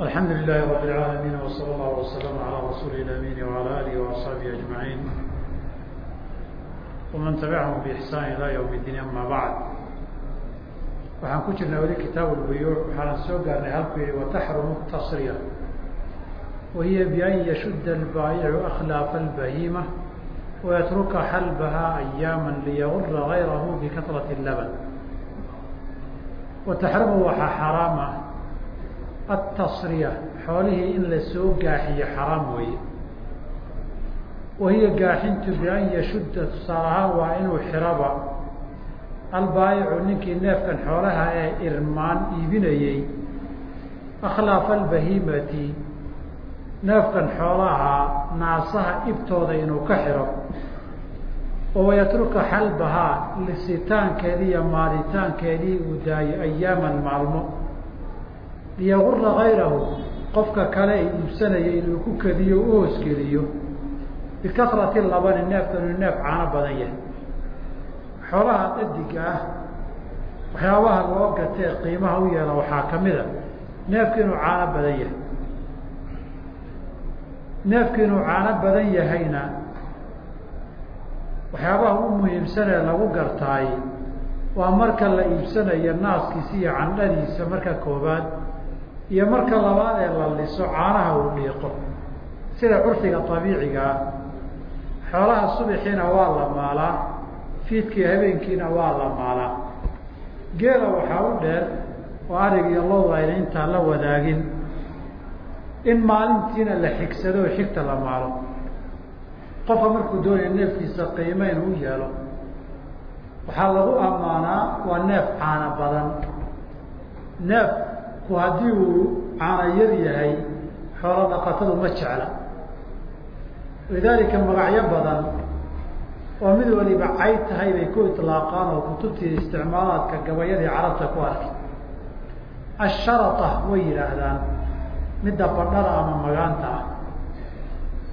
الحمد لله رب العالمين وصلى الله وسلم على رسول الأمين وعلى آله وأصحابه أجمعين ومن تبعهم بإحسان إلى يوم الدين أما بعد waxaan ku jirnaa weli kitaab اlbuyuuc waxaanan soo gaarnay halku yihi wataxrumu tasriya wahiya bian yashudda albaayicu akhlaafa albahima wayatruka xalbaha ayaama liyagura gayrahu bikatrati اlaban wataxrumu waxaa xaraam ah atasriya xoolihii in la soo gaaxiyo xaraam weeye wahiya gaaxintu bian yashudda tusaale ahaan waa inuu xiraba albaayicu ninkii neefkan xoolaha ee irmaan iibinayey akhlaafa albahimati neefkan xoolaha naasaha ibtooda inuu ka xiro oo wayatruka xalbahaa lisitaankeedii iyo maalitaankeedii uu daayo ayaaman maalmo liyagura gayrahu qofka kale ay iibsanaya inuu ku kediyo u hoosgeliyo bikasrati labani neefkan inuu neef caano badan yahay. Xoolaha dhadiga ah waxyaabaha loo gatee qiimaha u yeela waxaa ka mid a neefki inuu caano badan yahay. Neefki inuu caano badan yahayna waxyaabaha u muhiimsanee lagu gartaay waa marka la iibsanayo naaskiisa iyo candhadiisa marka koobaad iyo marka labaad ee la liso caanaha uu dhiiqo sida curfiga abiiciga ah xoolaha subaxiina waa la maalaa fiidkii habeenkiina waa la maalaa. Geela waxaa u dheer oo arig iyo lodu ayna intaan la wadaagin. In maalintiina la xigsado oo xigta la maalo. Qofka markuu doonaya neefkiisa qiimo inuu yeelo. Waxaa lagu ammaanaa waa neef caana badan. Neefku haddii uu caana yar yahay xoolo dhaqatadu ma jecla. Lidaalika magacyo badan oo mid waliba cayd tahay bay ku ilaaqaan oo kutubtii isticmaalaadka gabayadii carabta ku arkay. Asharata way yidhaahdaan midda badhada ama magaanta ah.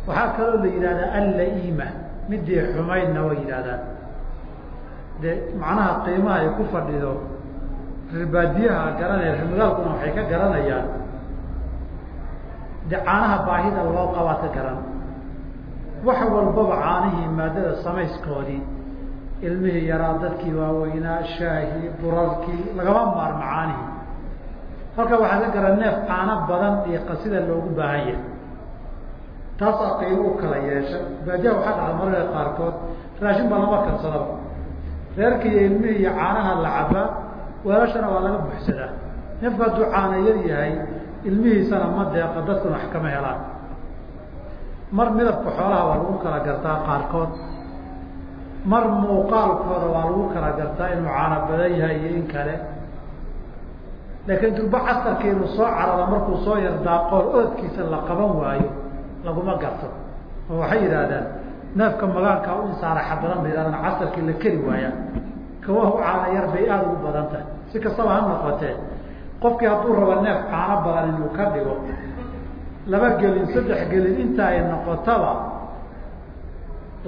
Waxaa kaloo la yidhahdaa alla-ima midii xumaydna way yidhahdaan de macnaha qiimaha ay ku fadhido reerbaadiyaha garanaya reermagaalkuna waxay ka garanayaan. De caanaha baahida loo qabaa ka garan. Wax walbaba caanihii maadada samayskoodii ilmihii yaraa dadkii waaweynaa shaahii buralkii lagama maarmo caanihii. Halka waxaa ka garan neef caano badan dhiiqa sida loogu baahan yahay. Taasaa qiimo u kala yeesha. Baadiyaha waxaa dhaca mararka qaarkood. Raashin baa lama karsadaba reerka iyo ilmihii iyo caanaha la cabaa weelashana waa laga buxsadaa neefku hadduu caana yar yahay ilmihiisana ma deeqa dadkuna wax kama helaan. Mar midabka xoolaha waa lagu kala gartaa qaarkood. Mar muuqaalkooda waa lagu kala gartaa inuu caana badan yahay iyo in kale. Laakiin durba casarka inuu soo cararo markuu soo yardaaqoon oodkiisa la qaban waayo laguma garto. Oo waxay yidhaahdaan neefka magaankaa u insaaraxa badan bay yidhahdaan casarkii la keri waaya kawahu caana yar bay aada ugu badan tahay. Si kastaba ha noqotee qofkii hadduu rabo neef caano badan inuu ka dhigo laba gelin saddex gelin inta ay noqotaba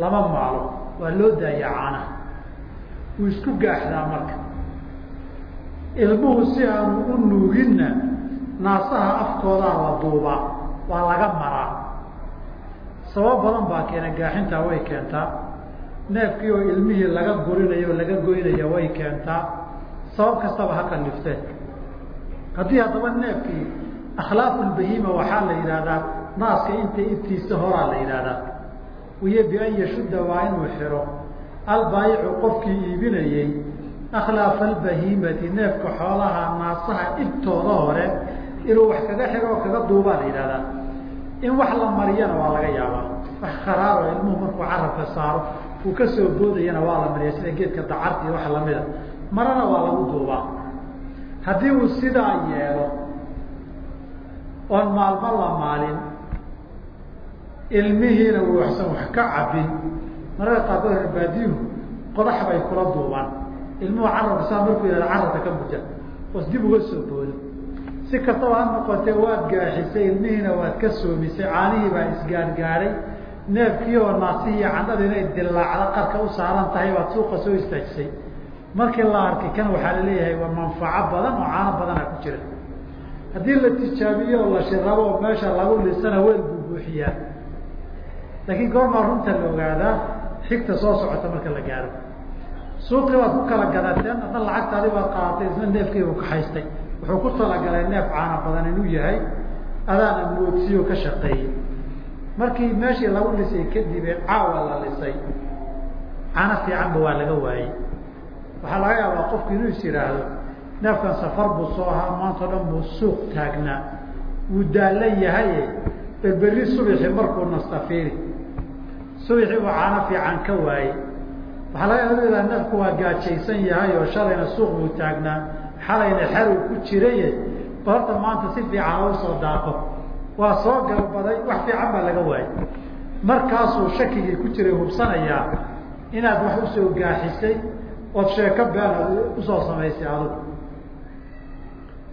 lama maalo. Waa loo daaya caanaha. Wuu isku gaaxdaa marka. Ilmuhu si aanu u nuuginna naasaha afkoodaa la duubaa waa laga maraa. Sabab badan baa keena gaaxintaa way keentaa neefkii oo ilmihii laga gurinayo o laga goynaya way keentaa. Sabab kastaba ha kalifteen haddii haddaba neefkii akhlaafu lbahima waxaa la yidhahdaa naaska inta ibtiisa horaa la yidhahdaa wiyo bian yashudda waa inuu xiro. Albaayicu qofkii iibinayey akhlaafa albahimati neefka xoolaha naasaha ibtooda hore inuu wax kaga xiro oo kaga duubaa la yidhahdaa in wax la mariyana waa laga yaabaa. Wax kharaaro ilmuhu markuu carabka saaro uu ka soo boodayana waa la mariya sida geedka dacarta iyo wax lamida. Marana waa lagu duubaa. Haddii uu sidaa yeelo oon maalmo la maalin ilmihiina uusan wax ka cabin mararka qaarkood reerbaadiyuhu qodax bay kula duubaan. Ilmuhu carabka saa markuu yihahda carabka ka buja oos dib uga soo boodo si kastaba ha noqotee waad gaaxisay ilmihiina waad ka soomisay caanihii baa isgaargaaray neefkii oo naasihii candhada inay dilaacda qarka u saaran tahay baad suuqa soo istaajisay. Markii la arkay kan waxaa la leeyahay waa manfaco badan oo caano badana ku jira. Haddii la tijaabiyo oo la shirabo oo meesha lagu lisana weel buu buuxiyaa. Laakiin goormaa runta la ogaadaa xigta soo socota marka la gaaro. Suuqii baad ku kala gadateen adna lacagtaadi baad qaadatay isna neefkiibu kaxaystay wuxuu ku talagalay neef caana badan inuu yahay adaana moodsiyo ka shaqeeyey markii meeshii lagu lisay kadibee caawa la lisay caano fiicanba waa laga waayey waxaa laga yaabaa qofku inuu is yidhaahdo neefkan safar buu soo ahaa maanta o dhan buu suuq taagnaa. Wuu daalan yahaye berberri subixi markuu nastafiiri subixii buu caano fiican ka waayey waxaa laga yaaba neefku waa gaajaysan yahay oo shalayna suuq buu taagnaa. Xalayna xerow ku jiraye ba horta maanta si fiican u soo daaqo waa soo galbaday wax fiican baa laga waayey markaasuu shakigii ku jiray hubsanayaa inaad wax u soo gaaxisay ood sheeko been u soo samaysay adigu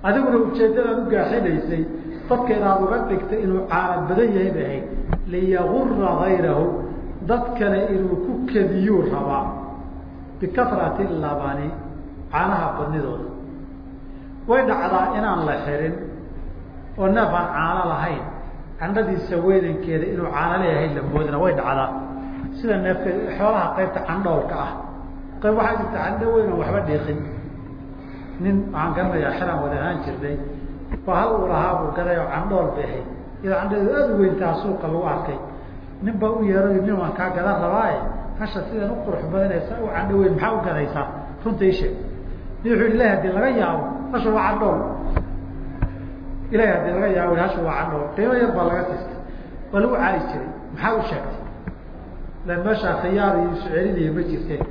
adiguna ujeeddadaad u gaaxinaysay dadka inaad uga dhigtay inuu caana badan yahay bay ahayd. Liyagura gayrahu dad kale inuu ku kediyuu rabaa. Bikasrati labani caanaha badnidooda. Way dhacdaa inaan la xirin oo neef aan caano lahayn. Candhadiisa weynankeeda inuu caano leeyahay la moodina way dhacdaa. Sida neefka xoolaha qaybta candhoolka ah. Qayb waxaa jirta candho weyn oon waxba dhiiqin nin waxaan garanayaa xeraan wada ahaan jirnay. Baa uu lahaa buu gaday oo candhool ahayd iyadoo candhadeedu aada u weyntaa suuqa lagu arkay. Nin baa u yeeray nin waan kaa gadan rabaaye. Hasha sidan u qurux badanaysa u candho weyn maxaa u gadaysaa? Runta isheeg nin wuxuu ilahi haddii laga yaabo hasha waa candhool ilahi haddii laga yaabo hasha waa candhool qiimo yar baa laga tistay waa lagu caali jiray. Maxaa u sheegtay? Lan meeshaa khiyaar iyo isceliniya ma jirteen.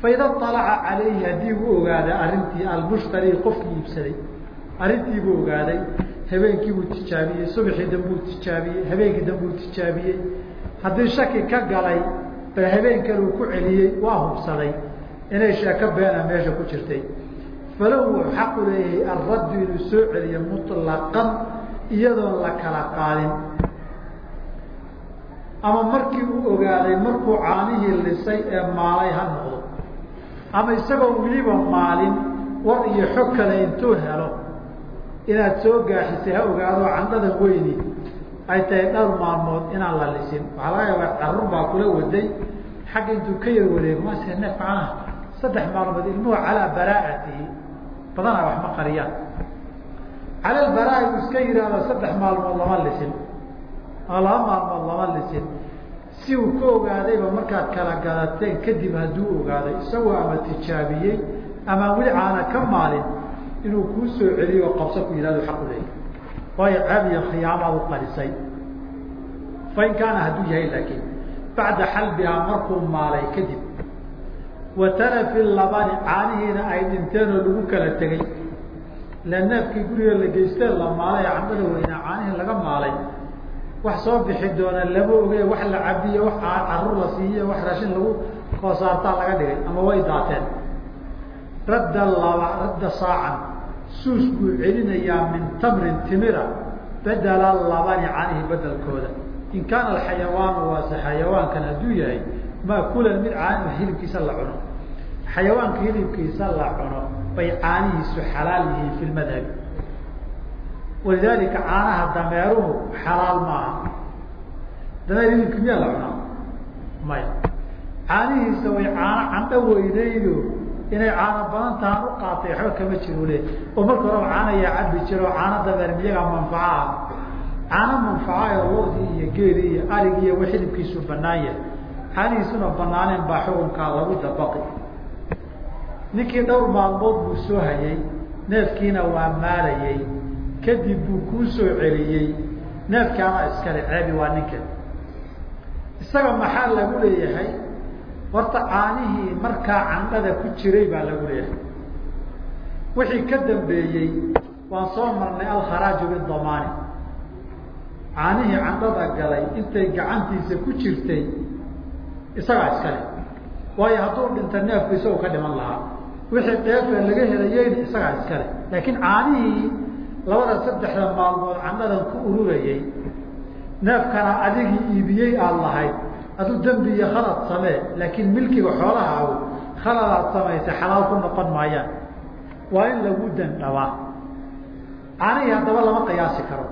Faida alaca calayhi haddii uu ogaaday arrintii almushtari qofkii iibsaday. Arrintii buu ogaaday. Habeenkii buu tijaabiyey. Subaxii dambuu tijaabiyey. Habeenkii dambuu tijaabiyey. Haddii shaki ka galay bal habeenkan uu ku celiyey waa hubsaday. Inay sheeko beena meesha ku jirtay falahu wuxuu xaqu leeyahay alraddu inuu soo celiyo muطlaqan iyadoon la kala qaadin ama markii uu ogaaday markuu caanihii lisay ee maalay ha noqdo ama isagoo weliba maalin war iyo xog kale intuu helo inaad soo gaaxisay ha ogaado candhadan weyni ay tahay dhowr maalmood inaan la lisin. Waxaa laga yaabaa carruur baa kula waday xagga intuu ka yar wareego mase neef macnaha saddex maalmood ilmuhu calaa baraa'atihi badanaa wax ma qariyaan. Cala baraa uu iska yidhaahdo saddex maalmood lama lisin. Laba maalmood lama lisin. Si uu ka ogaadayba markaad kala gadateen kadib hadduu ogaaday isagoo ama tijaabiyey ama weli ka maalin inuu kuu soo celiyo qabso ku yihahdo xaqu leeyahy waayo ceeb iyo khiyaamaad u qarisay. Fain kaana hadduu yahay laakiin bacda xalbihaa markuu maalay kadib wa tarafi labani caanihiina ay dhinteen oo lagu kala tegey ila neefkii guriga la geystee la maalay candhada weynaa caanihii laga maalay. Wax soo bixi doona lama oge wax la cabiye wax carruur la siiye wax raashin lagu koosaartaa laga dhigay ama way daateen. Radda laba radda saacan suus buu celinayaa min tamrin timira bedela labani canihi bedelkooda in kaana alxayawaanu waase xayawaankan hadduu yahay maakulan mid caani hilibkiisa la cuno. Xayawaanka hilibkiisa la cuno bay caanihiisu xalaal yihiin fi lmadhabi walidaalika caanaha dameeruhu xalaal maaha. Dameer hilibki miyaa la cunaa? Maya. Caanihiisa way caano candho weynaydo inay caano badan tahaan u qaatay waxba kama jiro le oo marka horeba caanayaa cabi jiro caano dameer miyagaa manfaca ah caano manfaca oo loodii iyo geelii iyo arigi iyo xilibkiisu banaan yahay caanihiisuna banaaneen baa xukunkaa lagu dabaqi. Ninkii dhowr maalmood buu soo hayay neefkiina waa maalayay kadib buu kuu soo celiyey neefkaana iskale ceebi waa ninka. Isaga maxaa lagu leeyahay? Horta caanihii markaa candhada ku jiray baa lagu leeyahay. Wixii ka dambeeyey waan soo marnay alkharaaju bidamaani caanihii candhada galay intay gacantiisa ku jirtay isagaa iskale. Waayo hadduu dhinta neefku isagu ka dhiman lahaa wixii dheefa laga helayeyna isagaa iskale. Laakiin caanihii labada saddexda maalmood candhadan ku ururayay neefkana adigii iibiyey aada lahayd aduu dembi iyo khalad samee laakiin milkiga xoolahaagu khaladaad samaysay xalaal ku noqon maayaan. Waa in lagu dandhabaa caanihii haddaba lama qiyaasi karo.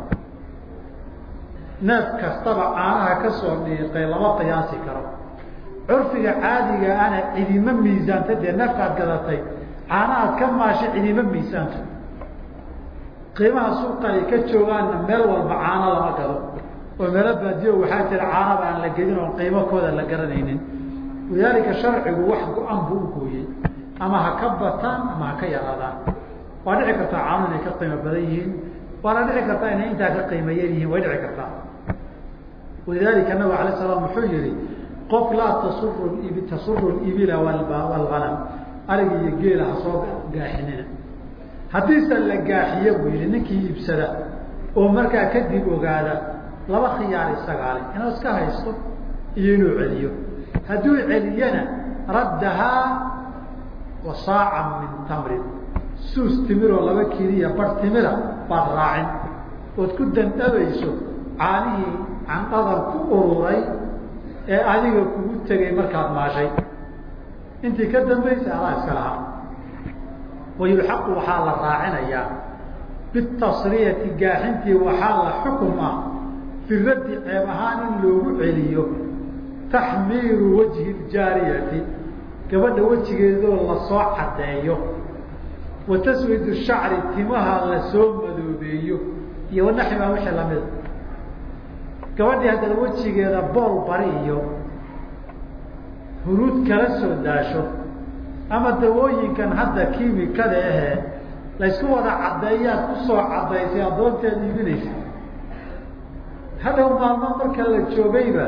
Neef kastaba caanaha ka soo dhiiqay lama qiyaasi karo curfiga caadiga ana cidima miisaanta dee neefkaad gadatay. Caanahaad ka maashay cidima miisaanto qiimaha suuqa ay ka joogaanna meel walba caano lama gado. Oo meelo baadiyo waxaa jira caanaba aan la gedin oon qiimakooda la garanaynin. Walidaalika sharcigu wax go-an buu u gooyey. Ama ha ka bataan ama ha ka yaraadaan. Waa dhici kartaa caano inay ka qiimo badan yihiin. Waana dhici kartaa inay intaa ka qiimo yar yihiin way dhici kartaa. Walidaalika nabig alay slam wuxuu yihi qof laa tasuru tasuru ibila walganam ariga iyo geela ha soo gaaxinina. Haddiise la gaaxiyo buu yihi ninkii iibsada oo markaa kadib ogaada laba khiyaar isagaale inuu iska haysto iyo inuu celiyo. Hadduu celiyana raddahaa wa min tamrin. Suus timiroo laba kiliya bar timira baad raacin. Ood ku dandhabayso caanihii candhadan ku ururay ee adiga kugu tegay markaad maashay intii ka dambaysay adaa iska lahaa. Wayulxaqu waxaa la raacinayaa. Bitasriyati gaaxintii waxaa la xukum ah fi raddi ceeb ahaan in loogu celiyo. Taxmiiru wajhi ljaariyati. Gabadha wejigeedoo la soo caddeeyo. Wa taswidu shacri timaha la soo madoobeeyo. Iyo wanaxibaa wixii lamida gabadhii haddana wejigeeda bool bari iyo huruud kala soo daasho ama dawooyinkan hadda kiimikada ahee laysku wada caddeeyaad ku soo caddaysay addoonteed iibinaysa. Hadhow maalmo marka la joogayba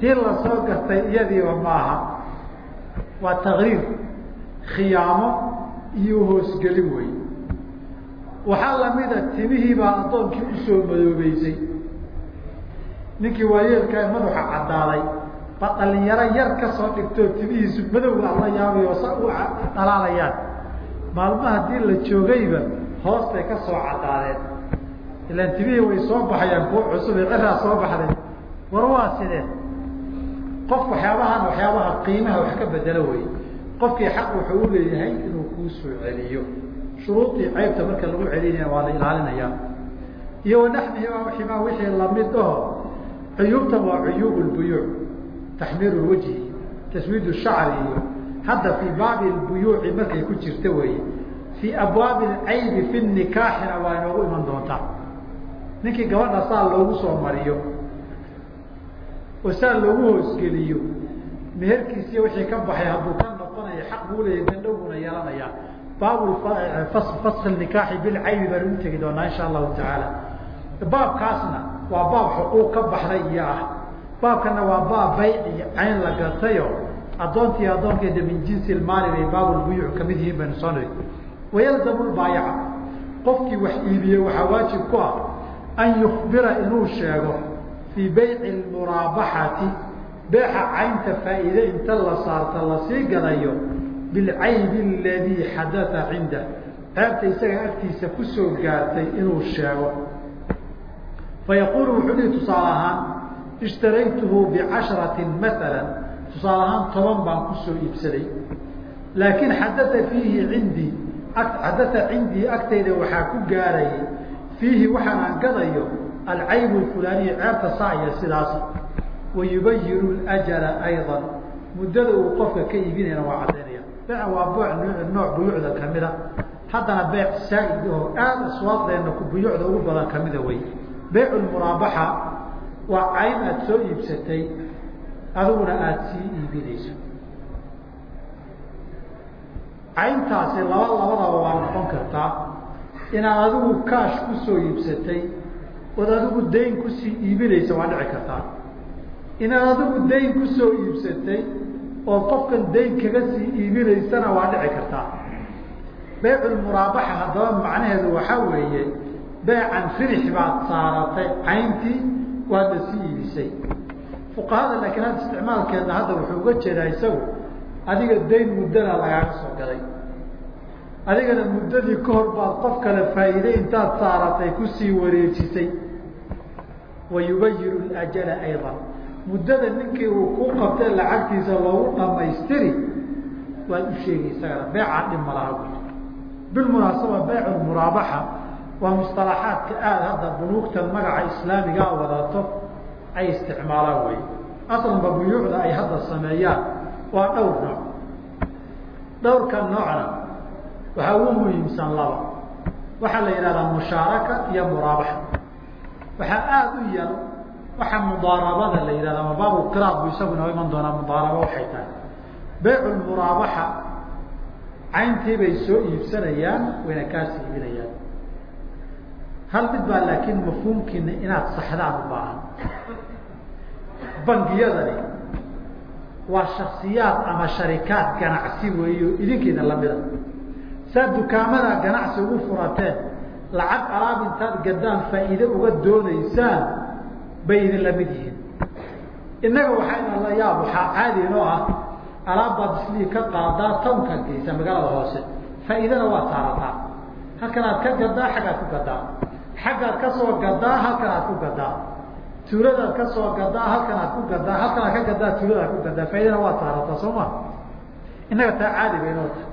tii la soo gartay iyadiiba maaha. Waa takriir khiyaamo iyo hoosgelin wey waxaa lamida timihiibaa addoonkii u soo madoobeysay ninkii waayeelka ee madaxa caddaaday ba dhalinyaro yar ka soo dhigtoo timihiisu madowga alla yaabayo sa u dhalaalayaan. Maalmo haddii la joogayba hoostay ka soo caddaadeen ilaan timihii way soo baxayaan kuwa cusub ee ciraa soo baxday. War waa sidee qof waxyaabahan waxyaabaha qiimaha wax ka bedelo wey qofkii xaq wuxuu u leeyahay inuu kuu soo celiyo. Shuruudii ceybta marka lagu celinaya waa la ilaalinayaa iyo wanaxmihi ximaa wixii la mid aho cuyuubtan waa cuyuub lbuyuuc taxmiir lwajhi taswiid shacri iyo hadda fii baabi lbuyuuci markay ku jirta weeye fii abwaabi lcaybi fi nikaaxina waa inoogu iman doontaa ninkii gabadha saa loogu soo mariyo oo saa loogu hoosgeliyo meherkiisiiyo wixii ka baxay hadduu ka noqonayo xaq buu leeyahy dandhowbuna yeelanayaa baab fasl nikaaxi bilcaybi baan ugu tegi doonaa insha allahu tacaala baabkaasna waa baab xuquuq ka baxday iyo ah. Baabkana waa baab bayc iyo cayn la gatayo addoontii addoonkeeda min jinsi maali bay baabulbuyuuc ka mid yihiin baynu soo niri wayalzamu lbaayaca qofkii wax iibiyey waxaa waajib ku ah an yukbira inuu sheego fii bayci lmuraabaxati beexa caynta faa'iide inta la saarta la sii gadayo bilcaybi aladii xadaa cindah ceebta isaga agtiisa ku soo gaartay inuu sheego fayaqulu wuxuu dhihi tusaale ahaan ishtaraytuhu bicasharatin maala tusaale ahaan toban baan ku soo iibsaday laakiin xadaa fiihi cindii xadaa cindii agtayda waxaa ku gaarayay fiihi waxaan aan gadayo alcayb fulaniya ceebta saa iyo sidaas wayubayinu ljala ayضa muddada uu qofka ka iibinayna waa cadaynaya beeca waa booc nooc buyuucda kamida haddana beec saaid oo aada aswaaqdeena buyuucda ugu badan kamida wey beyc muraabaxa waa cayn aada soo iibsatay adiguna aada sii iibinayso. Cayntaasi laba labadaba waa noqon kartaa inaad adigu kaash ku soo iibsatay ood adigu dayn ku sii iibinaysa waa dhici kartaa inaad adigu dayn ku soo iibsatay ood qofkan dayn kaga sii iibinaysana waa dhici kartaa beyculmuraabaxa haddaba macnaheedu waxaa weeye beecan ribix baad saaratay cayntii waadna sii iibisay. Fuqahada laakiin hadda isticmaalkeedna hadda wuxuu uga jeedaa isagu adiga dayn muddana lagaaga soo gaday adigana muddadii ka hor baad qof kale faa'iide intaad saaratay ku sii wareejisay. Wa yubayinu ljala ayضa muddada ninkii uu ku qabtay lacagtiisa loogu dhamaystiri waad u sheegi isagana beecaa dhib malaha bilmunaasaba beyc muraabaxa waa musطalaxaadka aada hadda bunuugtan magaca islaamigaa wadato ay isticmaalaan wey aslanba buyuucda ay hadda sameeyaan waa dhowr nooc. Dhowrka noocna waxaa ugu muhiimsan laba. Waxaa la yidhahdaa mushaaraka iyo muraabaxa. Waxaa aada u yar waxa mudaarabada la yidhahda ama baabu qiraad bu isagu inoo iman doonaa mudaaraba waxay tahay. Beycu muraabaxa soo iibsanayaan wayna kaas iibinayaan hal mid baa laakiin mafhuumkiina inaad saxdaan u baahan. Bangiyadani waa shaksiyaad ama sharikaad ganacsi weeyo idinkiina lamida saa dukaamada ganacsi ugu furateen lacag alaab intaad gadaan faa'iide uga doonaysaan bay idin la mid yihiin. Innaga waxayna la yaab waxaa caadi inoo ah alaabbaad islii ka qaadaa tawnka geysa magaalada hoose. Faa'iidana waa saarataa halkan aad ka gadaa xaggaad ku gadaa xaggaad ka soo gadaa halkan aad ku gadaa. Tuuladaad ka soo gadaa halkan aad ku gadaa. Halkan aad ka gadaa tuulada ku gadaa. Faaidana waa saarataa soo ma? Innaga taa caadi bay inoo tahay.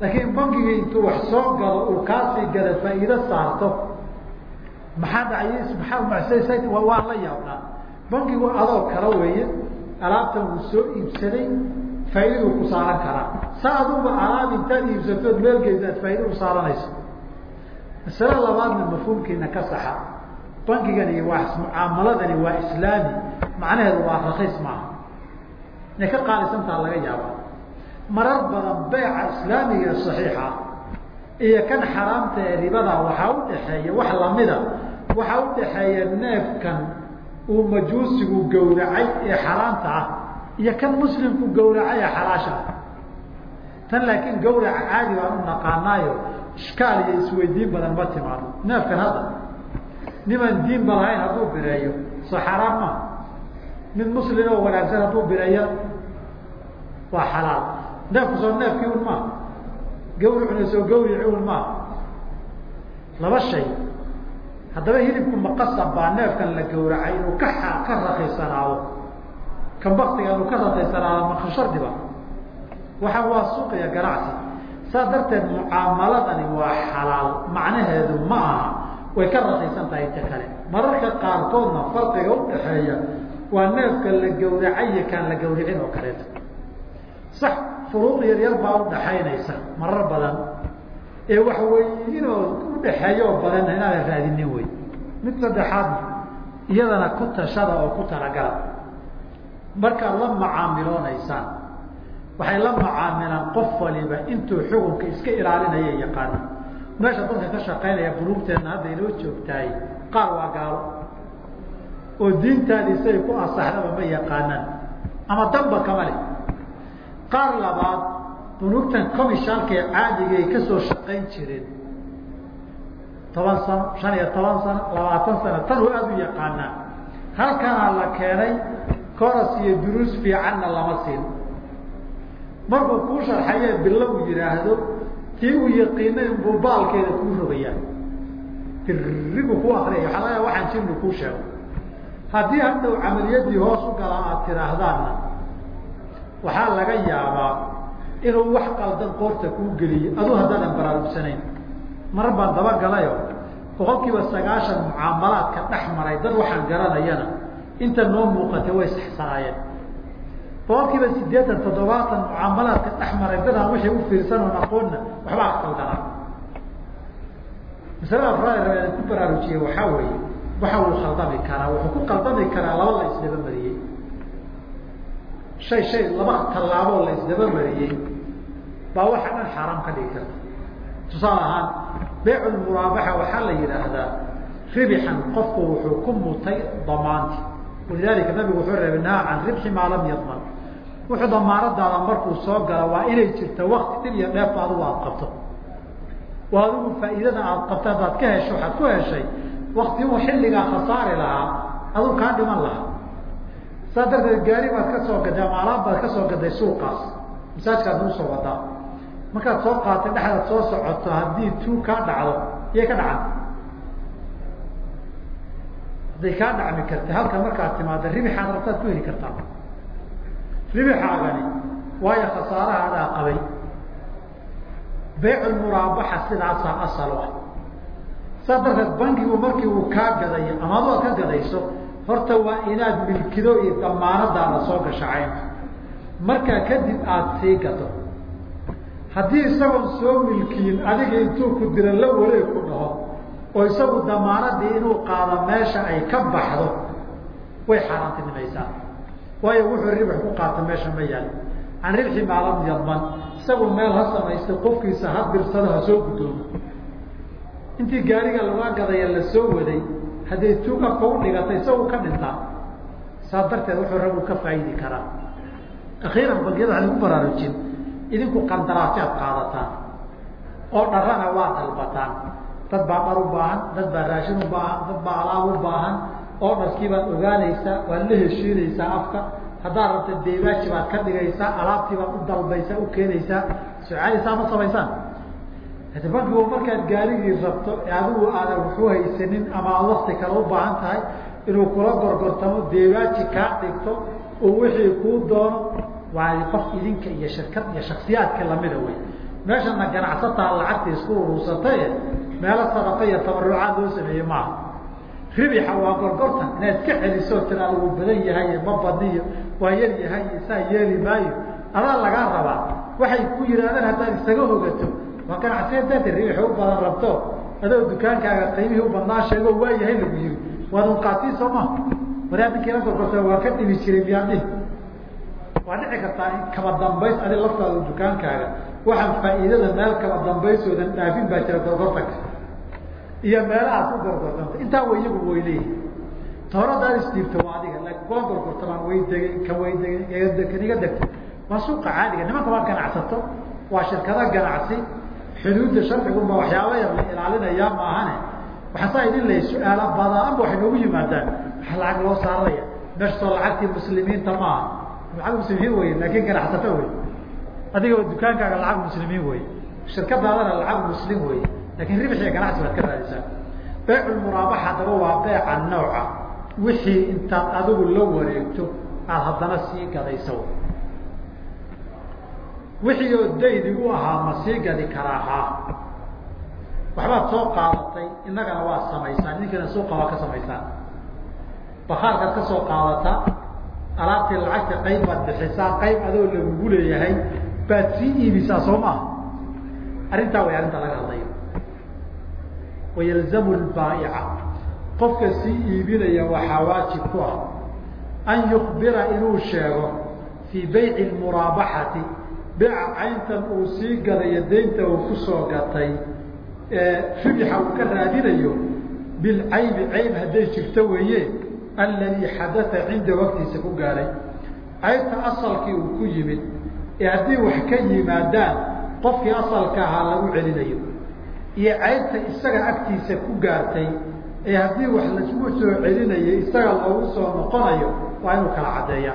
Laakiin bankiga intuu wax soo galo uu kaasii gada faa'iido saarto maxaa dhacay maaa waan la yaabnaa. Bankigu adoo kala weeye alaabtan wuu soo iibsaday faaidaduu ku saaran karaa. Sa alaab intaad iibsatood meelgeysa aad faaida u saaranayso masale labaadna mafhuumkiina ka saxa. Bankigani waa mucaamaladani waa islaami. Macnaheedu waa rakiis maaha. Inay ka qaalisantaa laga yaaba marar badan beyca islaamiga saxiixa iyo kan xaraamta ee ribada waxaa udhaxeeya wax lamida waxaa udhaxeeya neefkan uu majuusigu gowracay ee xaraamta ah iyo kan muslimku gowracay ee xalaasha ah. Tan laakiin gawraca caadi baan u naqaanaayo ishkaal iyo isweydiin badan ma timaado neefkan hadda niman diinba lahayn hadduu bireeyo soo xaraam maa mid muslim oo wanaagsan hadduu bireeyo waa xalaal neefku soo neefkii un maa gawricuna soo gawrici un maa laba shay haddaba hilibku maqasab baa neefkan la gawracay inuu ka ka rakiisanaado kan baktiga inuu ka rakiisanaado maka shardiba waxa waa suuqiya ganacsi saa darteed mucaamaladani waa xalaal. Macnaheedu ma aha. Way ka rakiisan tahay ta kale. Mararka qaarkoodna farqiga udhaxeeya waa neefka la gawracay kaan la gawricin oo kaleeto sax furuuq yar yar baa udhaxaynaysa marar badan. Ee waxa wey inuu udhaxeeyo oo badan inaadan raadinin wey. Mid saddexaadna iyadana ku tashada oo ku talagala markaad la macaamiloonaysaan waxay la macaamilaan qof waliba intuu xukunka iska ilaalinaya yaqaana meesha dadka ka shaqaynaya buluugteenna hadda inoo joogtahay qaar waa gaalo. Oo diintaadii say ku asaxdaba ma yaqaanaan. Ama danba kama leh. Qaar labaad bunuugtan comishaalka ee caadigay ka soo shaqayn jireen. Toban sano shan iyo toban sano labaatan sano tan oo aada u yaqaanaa. Halkanaa la keenay coras iyo duruus fiicanna lama siin markuu kuu sharxaye bilo uu yidhaahdo tii uu yaqiinay unbuu baalkeeda kuu rogayaa irigu ku akriyay waaa laga waxaan jirnu kuu sheego haddii hadhow camaliyadii hoos u gala aad tidhaahdaanna waxaa laga yaabaa inuu wax qaldan qoorta kuu geliyo aduu haddaadan baraarugsanayn marar baan dabagalayo boqol kiiba sagaashan mucaamalaadka dhex maray dad waxaan garanayana inta noo muuqatay way saxsanaayeen boqol kiiba sideetan toddobaatan mucaamalaadka dhex maray dadaan wixii u fiirsan oon aqoonna waxbaa qaldanaa masalada afraad ku baraarujiyey waxaa weeye waxa uu khaldami karaa wuxuu ku qaldami karaa laba la isdaba mariyey. Shay shay laba tallaaboo la isdaba mariyey baa waxa dhan xaaraam ka dhigi karta. Tusaale ahaan beycu muraabaxa waxaa la yidhaahdaa ribixan qofku wuxuu ku mutay damaanti walidaalika nabigu wuxuu reebay naha can ribxi maa lam yadman wuxuu damaanadaada markuu soo gala waa inay jirto wakti dhib iyo dheefba adigu aada qabto. Oo adigu faa'iidada aada qabto haddaad ka hesho waxaad ku heshay wakti uu xilligaa khasaari lahaa aduu kaa dhiman lahaa. Saa darteed gaari baad ka soo gaday ama alaab baad ka soo gaday suuqaas. Masaajkaad nuu soo wadaa. Markaad soo qaatay dhexdaad soo socoto haddii tuu kaa dhacdo iyay ka dhacan hadday kaa dhacmi karta halka markaad timaada ribixaad rabtaad ku heli kartaa. Ribixaagani waayo khasaarahaadaa qabay. Beycu muraabaxa sidaasaa asal u ah. Saas darteed bankigu markii uu kaa gadayo ama aad ka gadayso horta waa inaad milkido iyo damaanadaada soo gasha caynta markaa kadib aada sii gado haddii isagoon soo milkiyin adiga intuu ku dira la wareeg ku dhaho oo isagu damaanadii inuu qaado meesha ay ka baxdo way xaaraantinimaysaa. Waayo wuxuu ribax ku qaata meesha ma yaal. Can ribxi maalam yadman isagu meel ha samaysta qofkiisa ha dirsado ha soo guddoomo intii gaariga laga gadaya la waday hadday tuug afka u dhigatay isagu ka dhintaa saas darteed wuxuu rabu ka faa'iidi karaa. Akhiiran bangiyada waxaan ku baraarujin idinku qandaraasyo ad qaadataan oo dharana waa dalbataan dad baa dhar u baahan dad baa raashin u baahan dad baa alaab u baahan oo dharkii baad ogaanaysaa waad la heshiinaysaa afka. Haddaad rabta deebaaji baad ka dhigaysaa alaabtii baad u dalbaysaa u keenaysaa socaalisaa ma samaysaan bankigu markaad gaarigii rabto adigu aadan waxu haysanin ama aad wakti kale u baahan tahay inuu kula gorgortamo deebaaji kaa dhigto oo wixii kuu doono waa qof idinka iyo shirkad iyo shaksiyaadka lamida wey meeshana ganacsataa lacagta isku urursatae meelo sadaqa iyo tabarucaad loo sameeye maaha. Ribixa waa gorgortan inaad iska celiso tiraada wuu badan yahay ma badniyo waa yar yahay saa yeeli maayo. Adaa lagaa rabaa waxay ku yidhahdeen haddaad isaga hogato. Waa ganacsiyadeeda ribixi u badan rabto. Adoo dukaankaaga qiimihii u badnaa sheego waa yahay lagu yiri. Waad unqaatii soo waraa ninkii la gorgorta waa ka dhimi jiray miyaadhihi waa dhici kartaa kaba dambays adi laftaada dukaankaaga waxaan faa'iidada meel kaba dambaysoodan dhaafin baa jira gorgortanka iyo meelahaas u gorgortanta intaa wa iyagu way leeyihiin tooradaad isdhiibto waa adiga laakin kuwa gorgortamaan way degen ka way degen kan iga degto waa suuqa caadiga nimanka waa ganacsato waa shirkado ganacsi. Xuduudda sharcigunba waxyaaba yar la ilaalinayaa maahane waxaa saa idin lay su'aala badaanba waxay noogu yimaadaan. Waxaa lacag loo saaraya. Meeshasoo lacagtii muslimiinta maaha lacag muslimiin wey laakin ganacsato wey adiga dukaankaaga lacag muslimiin wey shirkadaadana lacag muslim wey laakiin ribxiga ganacsi baad ka raadisaa beyculmuraabaxa haddaba waa beeca nooca. Wixii intaad adigu la wareegto aada haddana sii gadaysa wixii oo dayn igu ahaa ma sii gadi karaa haa waxbaad soo qaadatay innagana waa samaysaan. Ninkana suuqa waa ka samaysaan. Bakaarkaad ka soo qaadataa alaabtii lacagta qayb baad bixisaa qayb adoo lagugu leeyahay baad sii iibisaa soo maaha arrintaa way arrinta laga wayalzamu lbaaica qofka sii iibinaya waxaa waajib ku ah an yukbira inuu sheego fii bayci muraabaxati beeca cayntan uu sii gadayo deynta uu ku soo gatay ribixa uu ka raadinayo bilcaybi cayb hadday jirto weeye alladii xadaa cinda waqtiisa ku gaaray caybta asalkii uu ku yimid ee haddii wax ka yimaadaan qofkii asalka ahaa lagu celinayo iyo caybta isaga agtiisa ku gaartay ee haddii wax lagu soo celinayo isaga loogu soo noqonayo waa inuu kala caddeeya.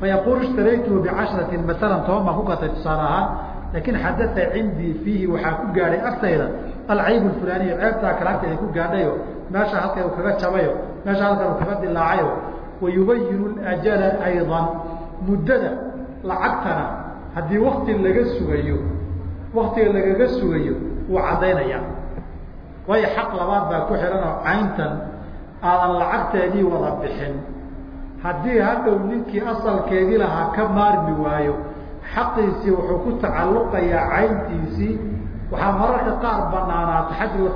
Fayaqulu ishtaraytuhu bicashratin maalan toban baan ku gatay tusaale ahaan laakin xadaa cindii fiihi waxaa ku gaadhay agtayda alcayb fulaniyo ceebtaa kale agtayda ku gaadhayo meesha halkan uu kaga jabayo meesha halkan uu kaga dilaacayo. Wayubayinu ajala ayضa muddada lacagtana haddii wakti laga sugayo waktiga lagaga sugayo wuu caddaynaya waayo xaq labaad baa ku xihan oo cayntan aadan lacagteedii wada bixin. Haddii hadhow ninkii asalkeedii lahaa ka maarmi waayo xaqiisii wuxuu ku tacalluqayaa cayntiisii. Waxaa mararka qaar banaanaata xaddi wa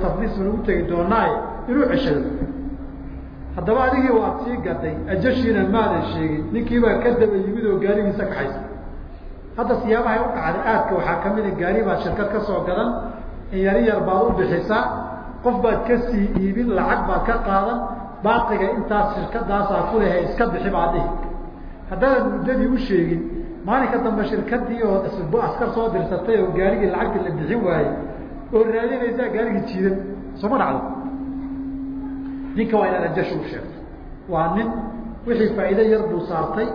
ugu tegi doonaaye inuu ceshado. Haddaba adigii waad sii gaday ajashiina maadan sheegin ninkiibaa ka daba yimid oo gaarigiisa kaxaysa. Hadda siyaabahay u dhacday aadka waxaa kamida gaari baad shirkad ka soo gadan in yari yar baad u bixisaa qof baad ka sii iibin lacag baad ka qaadan baaqiga intaas shirkadaasaa kuleha iska bixi baad dhihi. Haddaadan muddadii u sheegin maalinka dambe shirkadii oo askar soo dirsatay oo gaarigii lacagtii la bixin waayey oo raadinaysaa gaarigii jiidan sooma dhacdo. Ninka waa inaad ajasha u sheegto. Waa nin wixii faa'iide yar buu saartay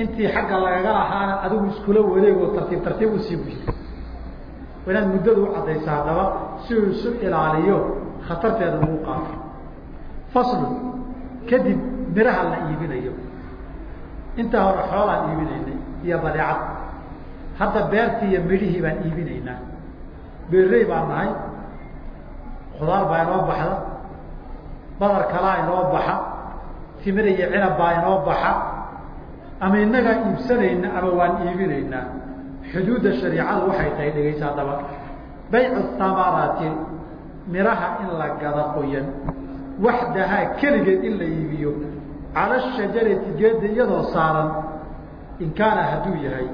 intii xagga lagaga lahaana adigu iskula wareegoo tartiib tartiib jiri waa inaad muddada u caddaysa haddaba si uu isu ilaaliyo khatarteeda lagu qaato. Faslun kadib miraha la iibinayo. Intaa hore xoolaan iibinaynay iyo badeecad. Hadda beertii iyo midhihii baan iibinaynaa. Beerrey baan nahay. Khudaar baa inoo baxda badar kalaa inoo baxa. Timir iyo cinab baa inoo baxa. Ama inagaa iibsanayna ama waan iibinaynaa xuduudda shariicadu waxay tahay dhegaysa haddaba. Baycu thamarati miraha in la gada qoyan waxdahaa keligeed in la iibiyo cala shajarati geeda iyadoo saaran in kaana hadduu yahay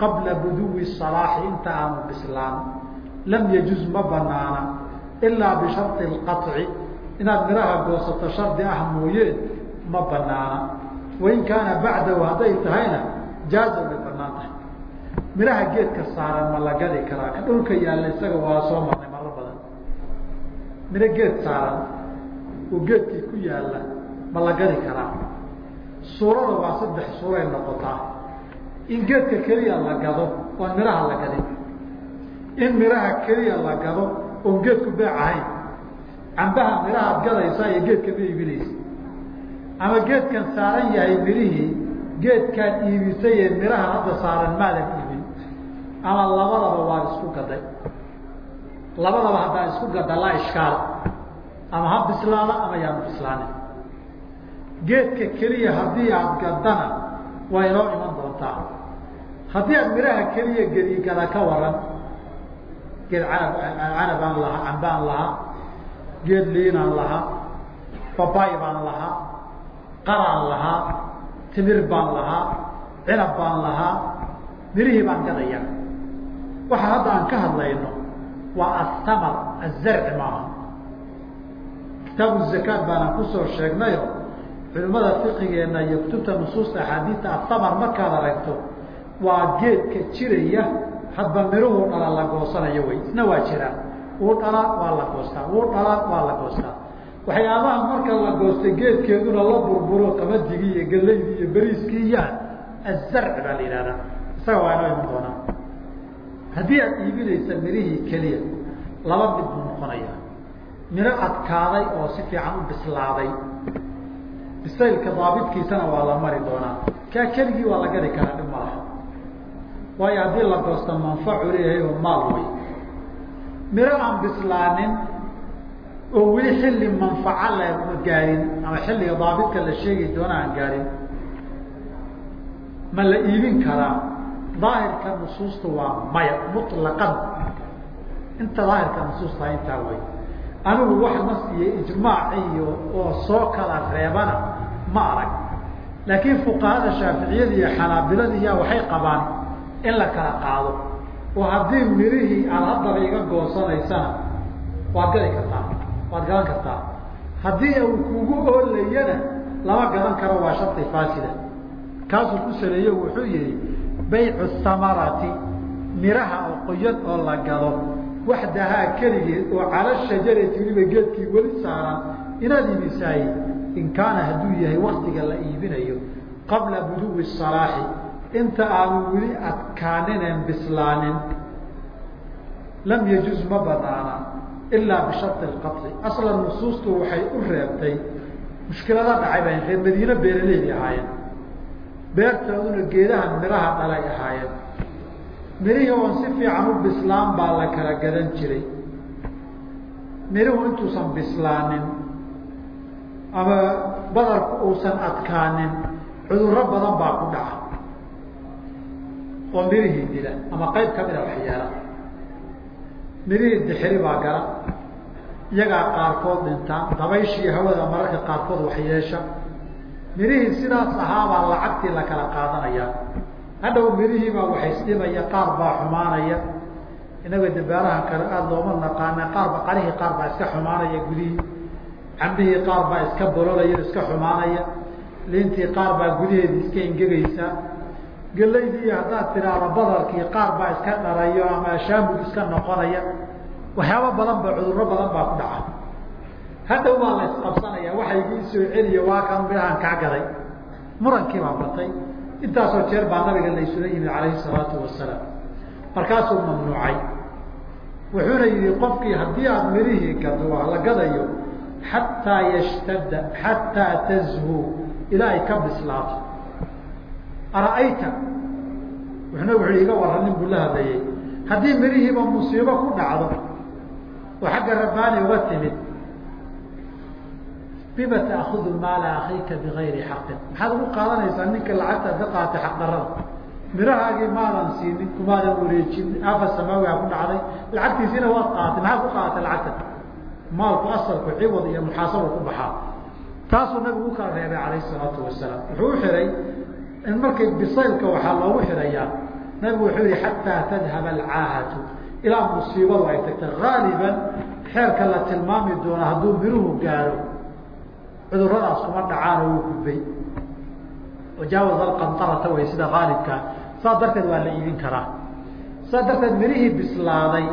qabla buduwi salaaxi inta aanu bislaan lam yajuz ma banaana ilaa bishari اlqaطci inaad miraha goosato shardi ah mooyeen ma banaana wain kaana bacdahu hadday tahayna jaaza miraha geedka saaran ma la gadi karaa? Ka dhulka yaalla isaga waa soo marnay maro badan. Miro geed saaran oo geedkii ku yaalla ma la gadi karaa? Suurada waa saddex suuray noqotaa. In geedka keliya la gado oon miraha la gadin. In miraha keliya la gado oon geedku beec ahayn. Cambaha mirahaad gadaysaa iyo geedka ma iibinaysa. Ama geedkan saaran yahay mirihii geedkaad iibisayee mirahan hadda saaran maadan ama labadaba waa isku gaday. Labadaba haddaan isku gada laa ishkaal. Ama ha bislaada ama yaanu bislaanin. Geedka keliya haddii aad gadana waa inoo iman doontaa. Haddii aad miraha keliya gedigada ka waran geed canab lahaa cambaan lahaa geed liinaan lahaa babay baan lahaa qaraan lahaa timir baan lahaa cinab baan lahaa mirihii baan gadaya waxa hadda aan ka hadlayno waa athamar azarci maaha. Kitaabu zakaat baanaan ku soo sheegnayo culimmada fiqigeenna iyo kutubta nusuusta axaadiista athamar markaad aragto waa geedka jiraya hadba miruhu dhala la goosanayo wey isna waa jiraa wuu dhalaa waa la goostaa. Wuu dhalaa waa la goostaa. Waxyaabaha marka la goostay geedkeeduna la burburo qabadigii iyo galaydii iyo beriiskii iyaa azarci baa la yihahdaa isaga waa inoo iman doonaa haddii aad iibinaysa mirihii keliya laba mid buu noqonayaa. Miro adkaaday oo si fiican u bislaaday. Bisaylka daabidkiisana waa la mari doonaa. Kaa keligii waa la gadi karaa dhib malaha waayo haddii la goosto manfacu leeyahay oo maal wey miro aan bislaanin oo weli xilli manfaco la gaarin ama xilliga daabidka la sheegi doona aan gaarin ma la iibin karaa daahirka nusuusta waa maya muطlaqan inta daahirka nusuusta intaa wey anigu wax nas iyo ijmaac iyo oo soo kala reebana ma arag. Laakiin fuqahada shaaficiyada iyo xanaabilada iya waxay qabaan in la kala qaado. Oo haddii mirihii aad haddaba iga goosanaysana waad gadi kartaa waad gadan kartaa. Haddii uu kugu oolayana lama gadan karo waa shardi faasida. Kaasuu ku saleeyo wuxuu yihi baycu samarati miraha qoyan oo la gado waxdahaa keligeed oo cala shajarati weliba geedkii weli saaran inaad iibisaay in kaana hadduu yahay waktiga la iibinayo qabla buduwi salaaxi. Inta aanu weli adkaaninen bislaanin. Lam yajuz ma banaana ilaa bishari lqaطci aslan nusuustu waxay u reebtay. Mushkilada dhacay ba reer madiine beeraleedi ahaayeen beertooduna geedahan miraha dhalay ahaayeen. Mirihii oon si fiican u bislaan baa la kala gadan jiray. Mirihu intuusan bislaanin ama badarku uusan adkaanin cudurro badan baa ku dhaca. Oo mirihii dila ama qayb kamida waxyeela mirihii dixiri baa gala iyagaa qaarkood dhintaa dabayshii hawada mararka qaarkood waxyeesha mirihii sidaas ahaabaa lacagtii la kala qaadanaya. Hadhow mirihiibaa waxaysdhimaya qaar baa xumaanaya. Inaga dabaaraha kale aada looma naqaana qaarba qarihii qaar baa iska xumaanaya gudihii. Cambihii qaar baa iska bololaya iska xumaanaya. Liintii qaar baa gudaheedii iska engegaysa. Gelaydii haddaad tiraahdo badarkii qaar baa iska dharayo ama ashaamud iska noqonaya. Waxyaaba badan ba cudurro badan baa ku dhaca hadhow baa la isqabsanaya waxaygii soo celiya waa kan midhahan kaa gaday murankii baa batay intaasoo jeer baa nabiga la isula yimid calayhi salaatu wasalaam markaasuu mamnuucay. Wuxuuna yihi qofkii haddii aada mirihii gado la gadayo xataa yashtada xataa tazhu ilaa ay ka bislaato. Ara'ayta? Wuxuna wuxuu iga warran nin buu la hadlayay. Haddii mirihiiba musiibo ku dhacdo oo xagga rabbaani uga timid bima taakudu maala akiika bigayri xaqin maxaad ugu qaadanaysaa ninka lacagta ka qaatay xaq darada mirahaagii maadan siinin kumaadan wareejin afa samaawiga ku dhacday lacagtiisiina waad qaatay. Maxaad ku qaadatay lacagta? Maalku asalku ciwad iyo muxaasaba ku baxaa. Taasuu nabigu u kala reebay calayh salaatu wasalaam. Wuxuu u xihay in markay bisaylka waxaa loogu xirayaa nabigu wuxuu yihi xataa tadhaba alcaahatu. Ilaa musiibadu ay tagta haaliban xeerka la tilmaami doona hadduu miruhu gaaro cuduradaas kuma dhacaan oo uu gudbay. Wajaawaza alqantarata way sida haalibkaa saas darteed waa la iibin karaa. Saas darteed mirihii bislaaday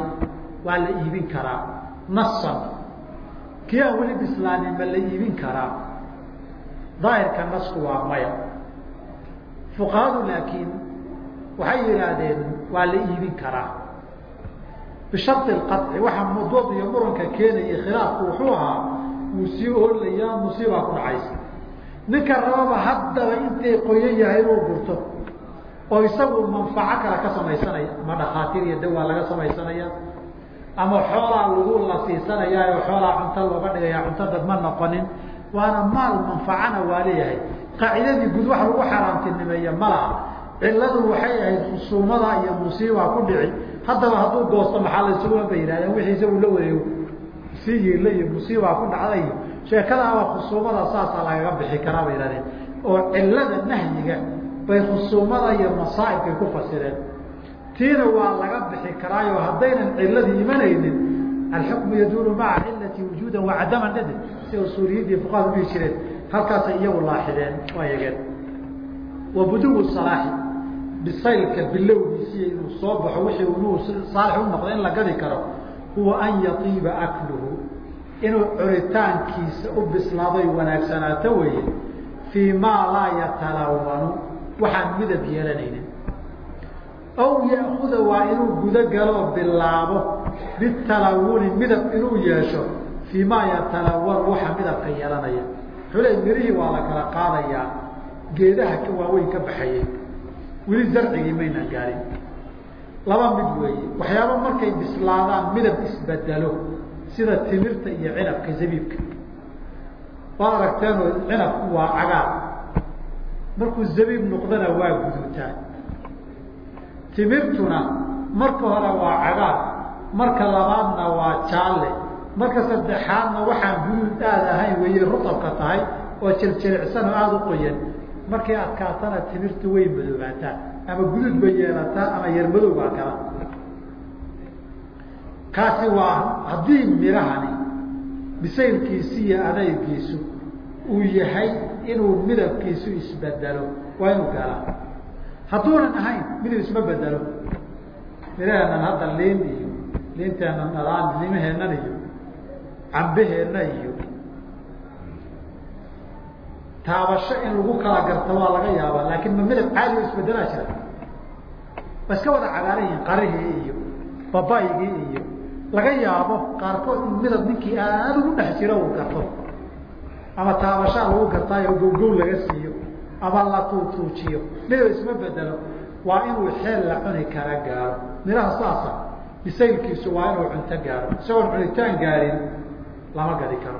waa la iibin karaa. Nasan kii aan weli bislaanin ma la iibin karaa. Daahirka nasku waa maya. Fuqahadu laakiin waxay yidhaahdeen waa la iibin karaa. Bishari qaci waxa mudood iyo muranka keenaya khilaafku wuxuu ahaa wuu sii oolayaa musiibaa ku dhacaysa. Ninka rababa haddaba intay qoyan yahay inuu gurto oo isagu manfaco kale ka samaysanaya ama dhakhaatiir iyo dawaa laga samaysanaya ama xoolaa lagu la siisanaya oo xoolaa cunto looga dhigaya cunto dad ma noqonin waana maal manfacana waa leeyahay. Qaacidadii guud wax lagu xaaraantinimeeye ma laha. Ciladu waxay ahayd khusuumada iyo musiibaa ku dhici. Haddaba hadduu goosto maxaa laysuguan ba yihahdeen wixii isagu la wareego sii yiila iyo musiibaa ku dhacda iyo sheekadaaba khusuumada saasaa lagaga bixi karaa bay yihahdeen oo cilada nahyiga bay khusuumada iyo masaa'ibkay ku fasireen. Tiina waa laga bixi karaayo haddaynan ciladii imanaynin alxukmu yaduulu maca cilati wujuudan wa cadaman dhade si usuuliyadii fuqahadu dhihi jireen halkaasay iyagu laaxideen waa yageen wa buduwu salaaxi bisaylka bilowgiisiiy inuu soo baxo wixii inuu saalix u noqdo in la gadi karo huwa an yatiiba akluhu inuu curitaankiisa u bislaadoy wanaagsanaato weeye fii maa laa yatalawanu waxaan midab yeelanaynin aw yaakuda waa inuu gudagaloo bilaabo bitalawuni midab inuu yeesho fii maa yatalawanu waxa midabka yeelanaya. Xule mirihii waa la kala qaadayaa. Geedaha waaweyn ka baxayey weli zarcigii maynan gaarin laba mid weeye. Waxyaaba markay bislaadaan midab isbedelo sida timirta iyo cinabka zabiibka. Waad aragteenoo cinabku waa cagaar. Markuu zabiib noqdana waa guduutaan timirtuna marka hore waa cagaar marka labaadna waa jaalle marka saddexaadna waxaan guduud aad ahayn weeye rutabka tahay oo jirjiricsan oo aada u qoyan. Markay adkaatana timirtu way madoobaataa ama guduud bay yeelataa ama yarmadow baa kala kaasi waa haddii mirahani bisaylkiisi iyo adaygiisu uu yahay inuu midabkiisu isbedelo waa inuu galaa hadduunan ahayn midab isma bedelo miraheennan hadda liin iyo liinteennan dhalaan limaheennan iyo cambaheenna iyo. Taabasho in lagu kala garto waa laga yaabaa laakiin ma midab caali oo isbedelaa jira? Ba iska wada cagaaran yihiin qarihii iyo babaygii iyo laga yaabo qaarkood in midab ninkii aada ugu dhex jiro uu garto. Ama taabashaa lagu gartaayo gowgow laga siiyo ama la tuutuujiyo. Midab isma bedelo waa inuu xeel la cuni kara gaaro. Miraha saasa bisaylkiisu waa inuu cunto gaaro. Isagoon cunitaan gaarin lama gadi karo.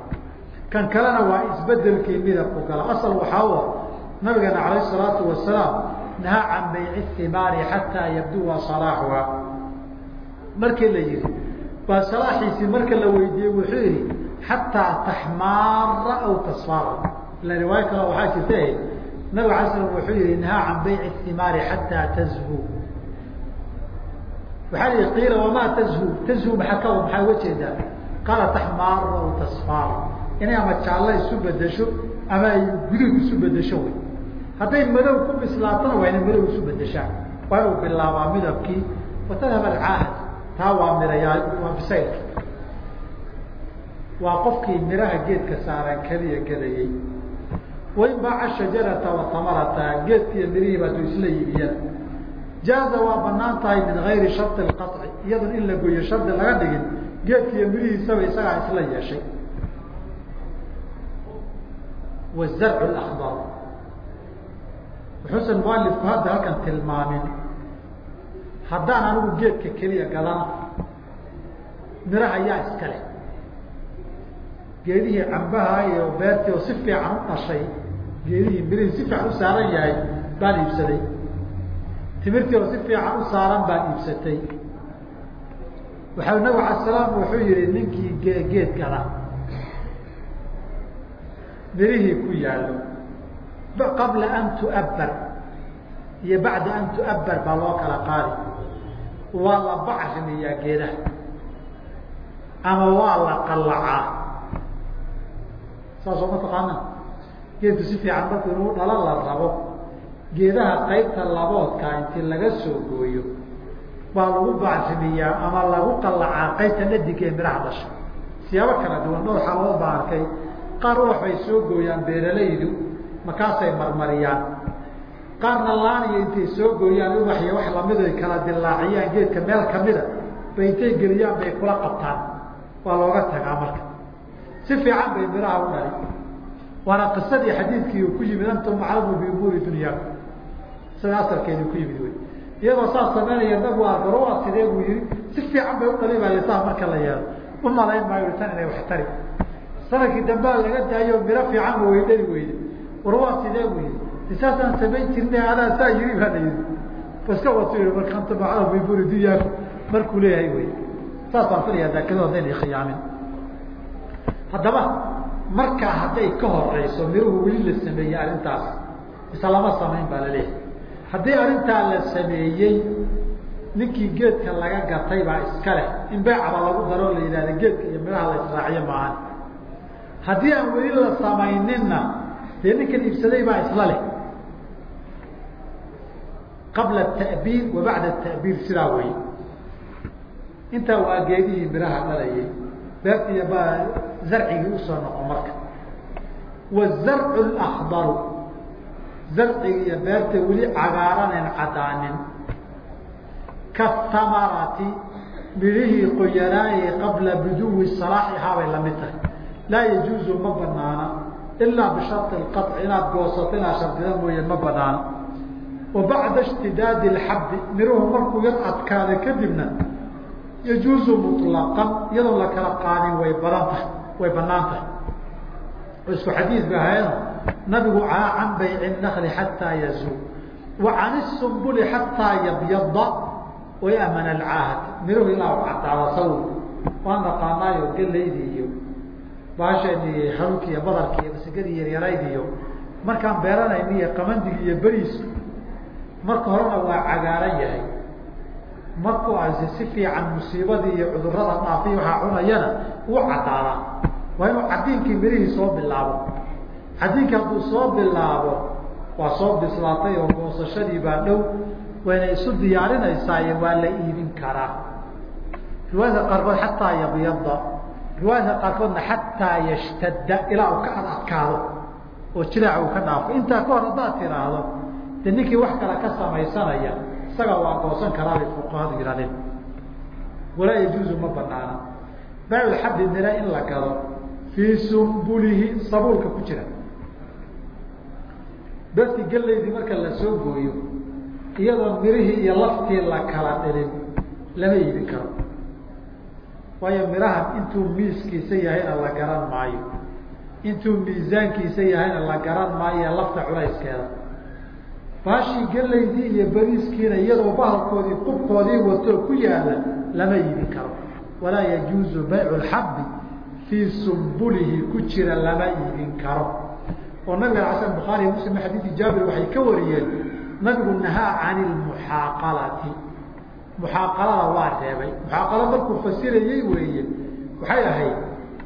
Kan kalena waa isbedelkii midabku gala. Asal waxaa u ah nabigeena calayh salaatu wasalaam nahaa can bayci himaari xataa yabduwa salaaxuha markii la yihi baa salaaxiisii marka la weydiiyey wuxuu yihi xataa taxmaara aw tasfaara. Ila riwaayo kale waxaa jirta nabig alay slam wuxuu yihi nahaa can bayci himaari xataa tazhu waxaa la yihi qiila wamaa tazhu tazhu maaa ka maxaa uga jeedaa? Qaala taxmaara aw tasfaara. Inay ama jaallo isu bedesho ama ay guduud isu bedesho wey. Hadday madow ku bislaatona waa inay madow isu bedeshaan waa inuu bilaabaa midabkii watadhab alcaahad taa waa mirayaa waa bisaylki waa qofkii miraha geedka saaran keliya gadayey wain baaca shajarata watamarata geedkiiyo mirihiiba aduu isla yiibiyana jaaza waa bannaan tahay min gayri shardi lqaci iyadon in la goyo shardi laga dhigin geedkiiyo mirihiisaba isagaa isla yeeshay. Wazarcu lakbar wuxuusan mualifku hadda halkan tilmaamin haddaan anigu geedka keliya gadana miraha yaa iska leh. Geedihii cambaha iyo beertii oo si fiican u dhashay geedihii mirihii si fiican u saaran yahay baan iibsaday. Timirtii oo si fiican u saaran baan iibsatay. Waxa nabig ala salaam wuxuu yihi ninkii geed gala. Mirihii ku yaallo. Qabla an tu'abbar iyo bacda an tu'abbar baa loo kala qaadi waa la bacrimiyaa geedaha. Ama waa la qallacaa. Saasoo mataqaana geedku si fiican marku inuu dhalo la rabo geedaha qaybta laboodka intii laga soo gooyo baa lagu bacrimiyaa ama lagu qallacaa qaybta dhadigka ee midhaha dhasha siyaabo kala duwan dhowr xaalood baa arkay. Qaar waxbay soo gooyaan beeralaydu markaasay marmariyaan qaarna laaniyo intay soo gooyaan ubaxyo wax la mid ay kala dilaaciyaan geedka meel kamida bay intay geliyaan bay kula qabtaan. Waa looga tagaa marka. Si fiican bay midhaha u dhali. Waana qisadii xadiidkii ku yimid antum aclamu biumuuri dunyaaku sida asalkeedii ku yimid wey. Iyadoo saas samaynaya nabigu waa sidee buu yihi si fiican bay udhalibaya saa marka la yeelo u malayn maayo tan inay wax sannadkii dambea laga daayo miro fiican ba way dhali weyde war waa sidee buu yihi isaasaan samayn jirna adaa saa yiri baa la yihi baska watu yihi marka antum aclamu biumuuri dunyaaku markuu leeyahay wey saas baan filayaa daakadoo hadayna khiyaamin. Haddaba markaa hadday ka horeyso miruhu weli la sameeyey arrintaas mise lama samayn baa la leeyahay haddii arrintaa la sameeyey ninkii geedka laga gatay baa iska leh. In beecaba lagu daroo la yidhahda geedka iyo midhaha la israaciyo maahan haddii aan weli la samayninna dee ninkan iibsaday baa isla leh qabla ta'biir wa bacda ta'biir sidaa wey intaa waa geedihii midhaha dhalayay beertiiy baa zarcigii u soo noqon marka. Wazarcu lakdaru zarciga iyo beerta weli cagaaranen cadaanin katamarati midhihii qoyanaaye qabla buduwi salaaxihaa bay la mid tahay. Laa yajuuzu ma banaana ilaa bishari lqaci inaad goosato inaad shardida mooye ma banaana wa bacda ishtidaadi lxabdi miruhu markuu yar adkaada kadibna yajuuzu muطlaqan iyadoon la kala qaadin way badan tahay way bannaan tahay isku xadiid ba ahayn nabigu can bayci nakli xataa yazuul wa can isumbuli xataa yabyada wayamana alcaahad miruhu ilaa u cadaado sawir waan naqaanaayo galaydi iyo haruki iyo badarki iyo masigadi yaryarayd iyo markaan beeranayna iyo qamandigi iyo beriisku marka horena waa cagaaran yahay. Markuu asi si fiican musiibadii iyo cudurrada dhaafiy waxaa cunayana uu cadaadaa waa inuu cadiinkii mirihii soo bilaabo. Cadiinkii hadduu soo bilaabo waa soo bislaatay oo goosashadii baa dhow wayna isu diyaarinaysaa waa la iibin karaa. Riwaayadka qaarkood xataa yabyada riwaayadka qaarkoodna xataa yashtadda ilaa uu ka ad adkaado oo jilaac uu ka dhaafo. Intaa ka hor haddaad tiraahdo de ninkii wax kale ka samaysanaya isaga waa goosan karaa bay fuqahadu yihahdeen walaa yajuuzu ma banaana bayculxabdi mira in la gado fii sumbulihi sabuulka ku jira. Beertii gelaydii marka la soo gooyo iyadoon mirihii iyo laftii la kala dhilin lama iibin karo. Waayo mirahan intuu miiskiisa yahayna la garan maayo. Intuu miisaankiisa yahayna la garan maayo lafta culayskeeda baashii gelaydii iyo beriiskiina iyadoo bahalkoodii qubkoodii watoo ku yaalla lama iibin karo. Walaa yajuuzu baycu lxabdi fii sumbulihi ku jira lama iibin karo. Oo nabiga xasan bukhaariy muslim xadiidi jaabir waxay ka wariyeen nabigu nahaa can lmuxaaqalati muxaaqalada waa reebay. Muxaaqalo markuu fasirayey weeye waxay ahayd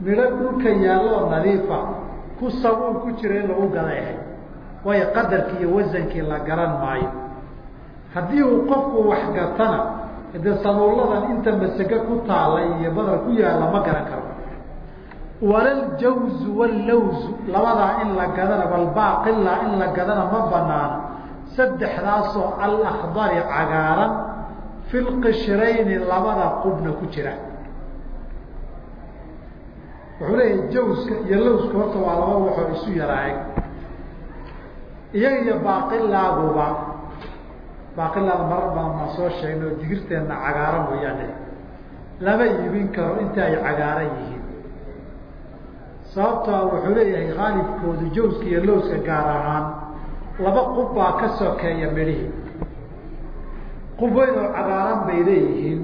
midho dhulka yaalloo nadiifa ku sabuul ku jira in lagu gaday waayo qadarkii iyo wasankii la garan maayo. Haddii uu qofku wax gatana dee sabuulladan inta masage ku taala iyo badar ku yaalla ma garan karo. Walaljawzu wallawzu labadaa in la gadana balbaaqila in la gadana ma banaana saddexdaasoo alakdari cagaaran fi lqishrayni labada qubna ku jira. Wuxuu leeyahay jawska iyo lawska horta waa laba waxoo isu yaraag iyaga iyo baaqilaaguba baaqilaada marar badan maa soo sheegnay oo digirteenna cagaaran mooyaane. Lama iibin karo inta ay cagaaran yihiin. Sababtoa wuxuu leeyahay khaalibkoodu jawska iyo lowska gaar ahaan laba qub baa ka sokeeya midhihii qub weyn oo cagaaran bay leeyihiin.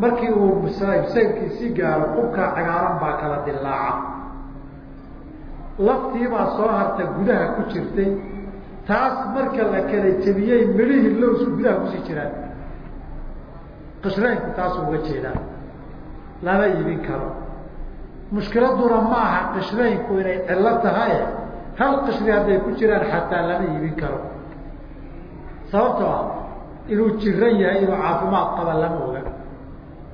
Markii uu sayrkiisii gaaro qubkaa cagaaran baa kala dilaaca laftiibaa soo harta gudaha ku jirtay. Taas marka la kala jebiyey midhihii lowsku gudaha ku sii jiraan. Qishraynku taasuu uga jeedaa lama iibin karo. Mushkiladuna ma aha qishraynku inay cillo tahaye hal qishri hadday ku jiraan xataa lama iibin karo. Sababtoo ah inuu jiran yahay inuu caafimaad qaba lama oga.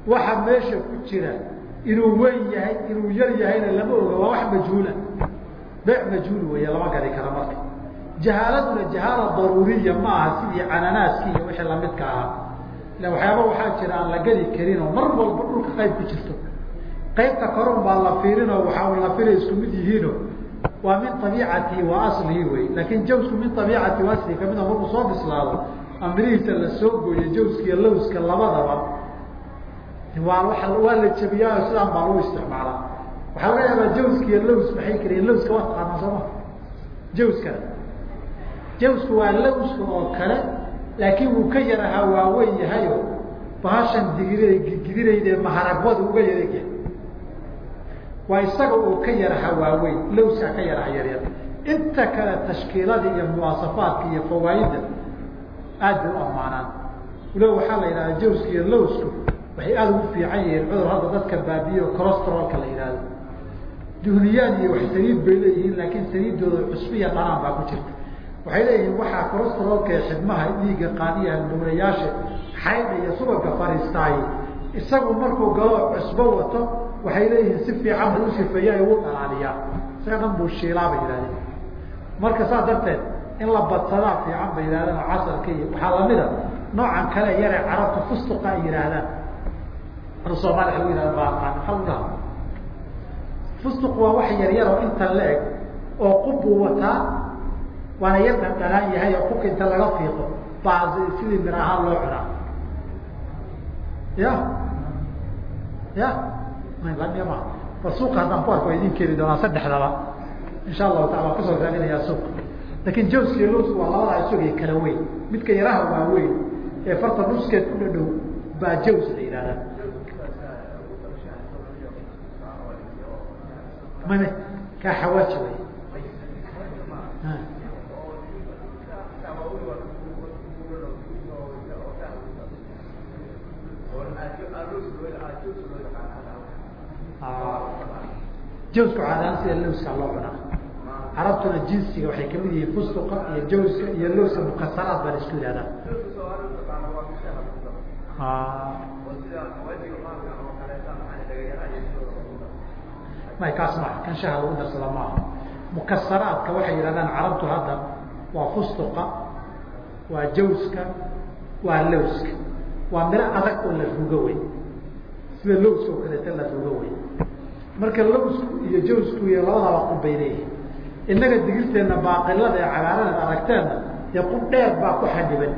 Waxa meesha ku jira inuu weyn yahay inuu yar yahayna lama oga waa wax majhuula beyc majhuul weeye lama gadi kara marka. Jahaaladuna jahaala daruuriya ma aha sidii cananaaskii iyo wixii lamidka ahaa. Ila waxyaaba waxaa jira aan la gadi karin oo mar walba dhulka qayb ku jirto. Qaybta korun baa la fiirinoo waxaa la filay isku mid yihiino waa min abiicatihi wa aslihi wey laakin jawsku min abiicati wa aslihi ka mid markuu soo bislaado amirihiisa la soo gooyo jawska iyo lowska labadaba waa waa la jebiyaayo sidaan baa lagu isticmaalaa waxaa laga yaabaa jawska lows maxay keliyiin lowska waa taqaanaa sooma jawskana jawsku waa lowska oo kale laakiin wuu ka yar ahaa waaweyn yahayo bahashan digir gidinayde maharagwadu uga yaregya waa isaga uu ka yar waaweyn lowskaa ka yar yaryar inta kale tashkiilada iyo muwaasafaadka iyo fawaaidda aad bay u ammaanaan. Walo waxaa la yidhahda jawska iyo lowsku waxay aada ugu fiican yihiin cudur hadda dadka baabiye o colostrolka la yidhahdo duhniyaad iyo wax saliid bay leeyihiin laakiin saliidooda cusbiya dhanaan baa ku jirta. Waxay leeyihiin waxaa colostrolka ee xidmaha dhiigga qaadiya dowlayaasha xaydha iyo subagga fariistaay isagu markuu galo cusbo wato waxay leeyihiin si fiican buu usifeeya u dhalaaliyaa. Isaga dhan buu shiilaa bay yihahdeen marka saas darteed in la badsadaa fiican bay yihahdeen oo casarka iyo waxaa lamida noocan kale yare carabta fustuqa ay yihaahdaan soomaaliya lagu yihahda baaqaan maxaa u dhaha fustuq waa wax yar yar oo inta la eg oo qub buu wataa waana yarka dhanaan yahay oo qubka inta laga fiiqo baa sidii mir ahaan loo cunaa. Ya ya ma bal suuqa haddaan ku arko waa idin keeni doonaa saddexdaba. Insha allahu taala waan ka soo raadinayaa suuqa laakin jawska iyo lowska waa labadaa isagay kala weyn. Midka yaraha waa weyn. Ee farta nuskeed ku dhadhow baa jaws la yihahdaa mame kaa xawaaji wey jawsku caadaan sida lowska loo cunaa. Carabtuna jinsiga waxay ka mid yihiin fustuqa iyo jawska iyo lowska mukasaraad baa la isku yihahdaa may kaas maaha kan shaha lagu darsada maaha mukasaraadka waxay yihahdaan carabtu hadda waa fustuqa waa jawska waa lowska waa miro adag oo la rugo wey sida lowska oo kaleeta la rugo wey marka lowsku iyo jawsku iyo labadaba qub bay leeyihiin innaga digirteenna baaqilada ee cagaaranaad aragteenna dee qub dheer baa ku xadhiban.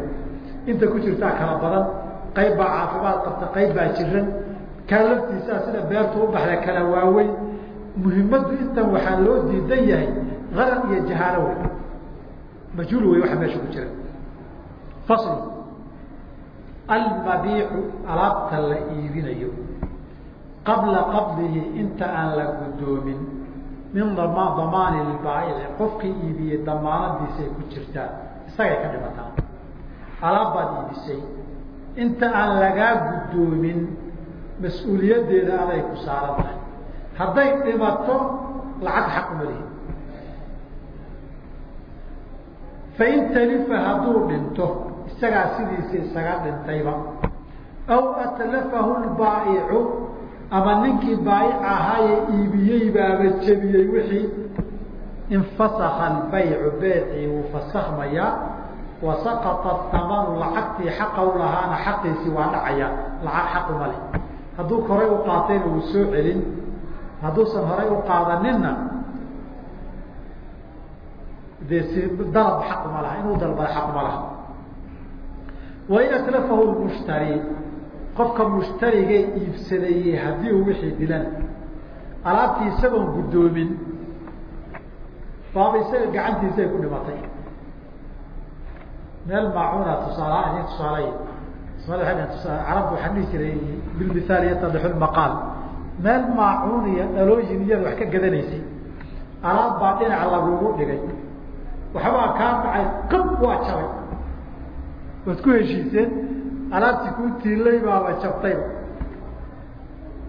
Inta ku jirtaa kala badan qayb baa caafimaad qabta qayb baa jiran. Kaa laftiisaa sida beertu u baxda kala waaweyn muhimaddu intan waxaa loo diidan yahay qarar iyo jahaalo wey majhuul wey waxa meesha ku jira. Faslu almabiicu alaabta la iibinayo. Qabla qabdihi inta aan la guddoomin min dama damaani lbaa'ici qofkii iibiyey damaanadiisay ku jirtaa. Isagay ka dhimataa. Alaab baad iibisay. Inta aan lagaa guddoomin mas'uuliyaddeeda aday ku saaran tahay hadday dhimato lacag xaq uma lihi. Fain talifa hadduu dhinto isagaa sidiisa isaga dhintayba. Aw atlafahu lbaa'icu ama ninkii baayic ahaaye iibiyey baaba jebiyey wixii infasaka albaycu beecii wuu fasakhmayaa wa saqata tamanu lacagtii xaqa u lahaana xaqiisii waa dhacaya lacag xaquma leh hadduu horay u qaatayna wuu soo celin hadduusan horay u qaadaninna dee si dalab xaquma laha inuu dalbada xaquma laha. Wain atlafahu lmushtari qofka mushtarigay iibsadayey haddii uu wixii dilan alaabtii isagoon guddoomin baaba isaga gacantiisay ku dhimatay. Meel maacuna tusaala idin tusaalay carabtu waxaa dhihi jiray bilmithaal yatadixu lmaqaal meel maacuun iyo dhalooyin iyada wax ka gadanaysay alaab baa dhinaca lagugu dhigay. Waxbaa kaa dhacay qab waa jabay. Waad ku heshiiseen alaabtii kuu tiilay baaba jabtayba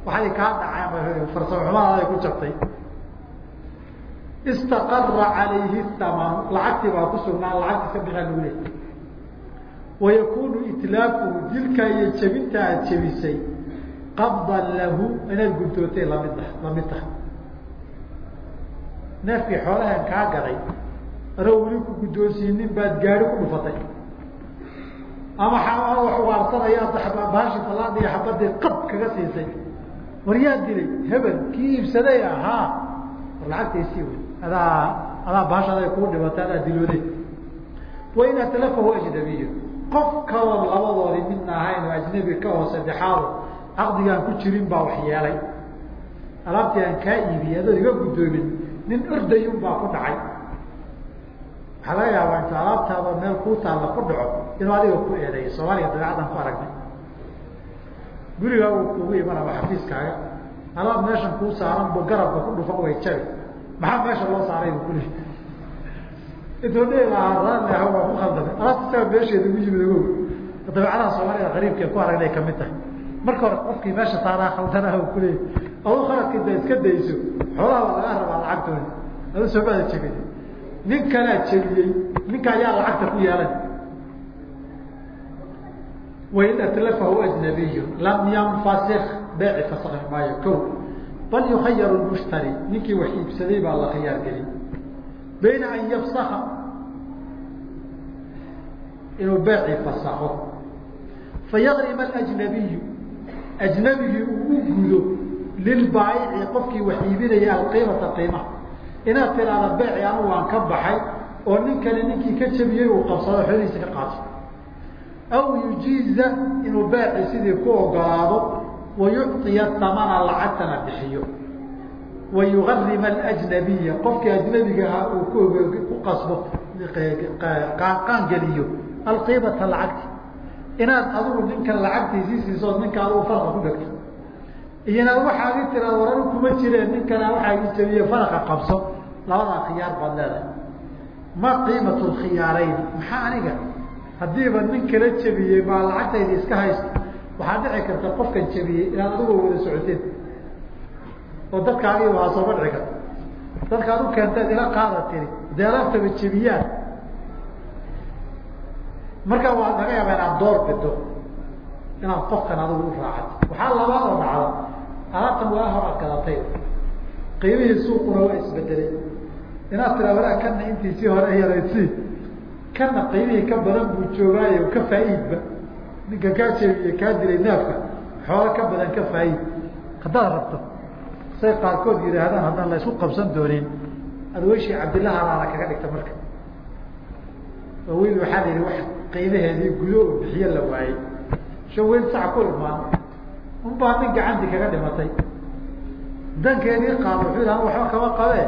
waxay kaa dhaceen farsamo xumadaada ku jabtay. Istaqara calayhi thamanu lacagtii baa ku sugnaan lacagtii ka bixia lagu leeyay. Wayakunu itlaafuhu dilka iyo jebinta aad jebisay qabdan lahu inaad guddootay la mid la mid tahay neefkii xoolahan kaa gaday adoo weli ku guddoonsiinin baad gaari ku dhufatay. Ama wax waarsanaya baashi balaadhiga xabadii qab kaga siisay. War yaa dilay hebel kii iibsaday ahaa? War lacagtaysii wey adaa adaa baashada kuu dhibata adaa dilooday. Wain atlafahu ajnabiyo qof kaloo labadoodii midna ahayn oo ajnabi ka oo saddexaado caqdigaan ku jirin baa wax yeelay. Alaabtii aan kaa iibiyey adood iga guddoomin nin ordayun baa ku dhacay. Waxaa laga yaabaa intu alaabtaada meel kuu taalla ku dhaco inuu adiga ku eedeeyo soomaaliya dabeecaddan ku aragnay. Gurigaagu kugu imanaba xafiiskaaga alaab meeshan kuu saaran bu garabka ku dhufan way jabi. Maxaa meesha loo saaray bu kuli intuu dhihi lahaa raalli ah waa ku khaldamay. Alaabta isaga meesheeda ugu yimid ogow. Dabeecadaha soomaalida qariibka ku aragnay ka mid tahay marka hore qofkii meesha saaraa khaldanaha kuleeyay adu khaladka inta iska dayso xoolaha waa lagaa rabaa lacagtooda adu soomada jebin nin kalaa jebiyey ninka ayaa lacagta ku yeelan wain atlafahu ajnabiyu lam yanfasik beeci fasakhi maayo ko bal yukhayaru mushtari ninkii wax iibsaday baa la khiyaar gelin bayna an yafsaka inuu beecii fasakho. Fayagrima ajnabiyu ajnabigii uu u gudo lilbaayici qofkii wax iibinaya alqiimata qiimaha. Inaad tiraada beeci anu waan ka baxay oo ninkani ninkii ka jabiyey uu qabsado xoolihiisa ka qaato aw yujiiza inuu beeci sidii ku ogolaado wayucطiya amana lacagtana bixiyo. Wayugarima ajnabiya qofkii ajnabiga ahaa uu ku qasbo qaangeliyo alqiimata lacagti inaad adigu ninkan lacagtiisii siisood ninka adigu farqa ku dhegto iyo inaad waxaagi tiraad waran kuma jireen ninkana waxaa ii jabiye farqa qabso. Labadaa khiyaar baad leedahay. Ma qiimat lkhiyaarayn maxaa aniga? Haddiiba nin kala jebiyey baa lacagtayda iska haysta waxaa dhici karta qofkan jebiyey inaad adigoo wada socoteen. Oo dadkaagii waa sooma dhici karta dadkaad u keentaad ila qaada tiri. Dee alaabtaba jebiyaan markaa waa laga yaaba inaad door bido inaad qofkan adigu u raacato waxaa labaad oo dhacda alaabtan waa hor aad gadatay qiimihii suuquna waa isbedelay. Inaad tiraa walaa kana intiisii hore yaraysii kana qiimihii ka badan buu joogaayo ka faa-iidba ninka kaa jebiye kaa dilay neefka xoolo ka badan ka faa-iid. Haddaad rabto say qaarkood yidhaahdaan haddaan la isku qabsan doonin adweyshii cabdillahanaana kaga dhigta marka oo weli waxaa la yihi wax qiimaheedii gudo oo bixiyo la waayey shan weyl sac ku unbaa nin gacantii kaga dhimatay. Dankeedii qaado wuxuu yidhahda waxba kama qabee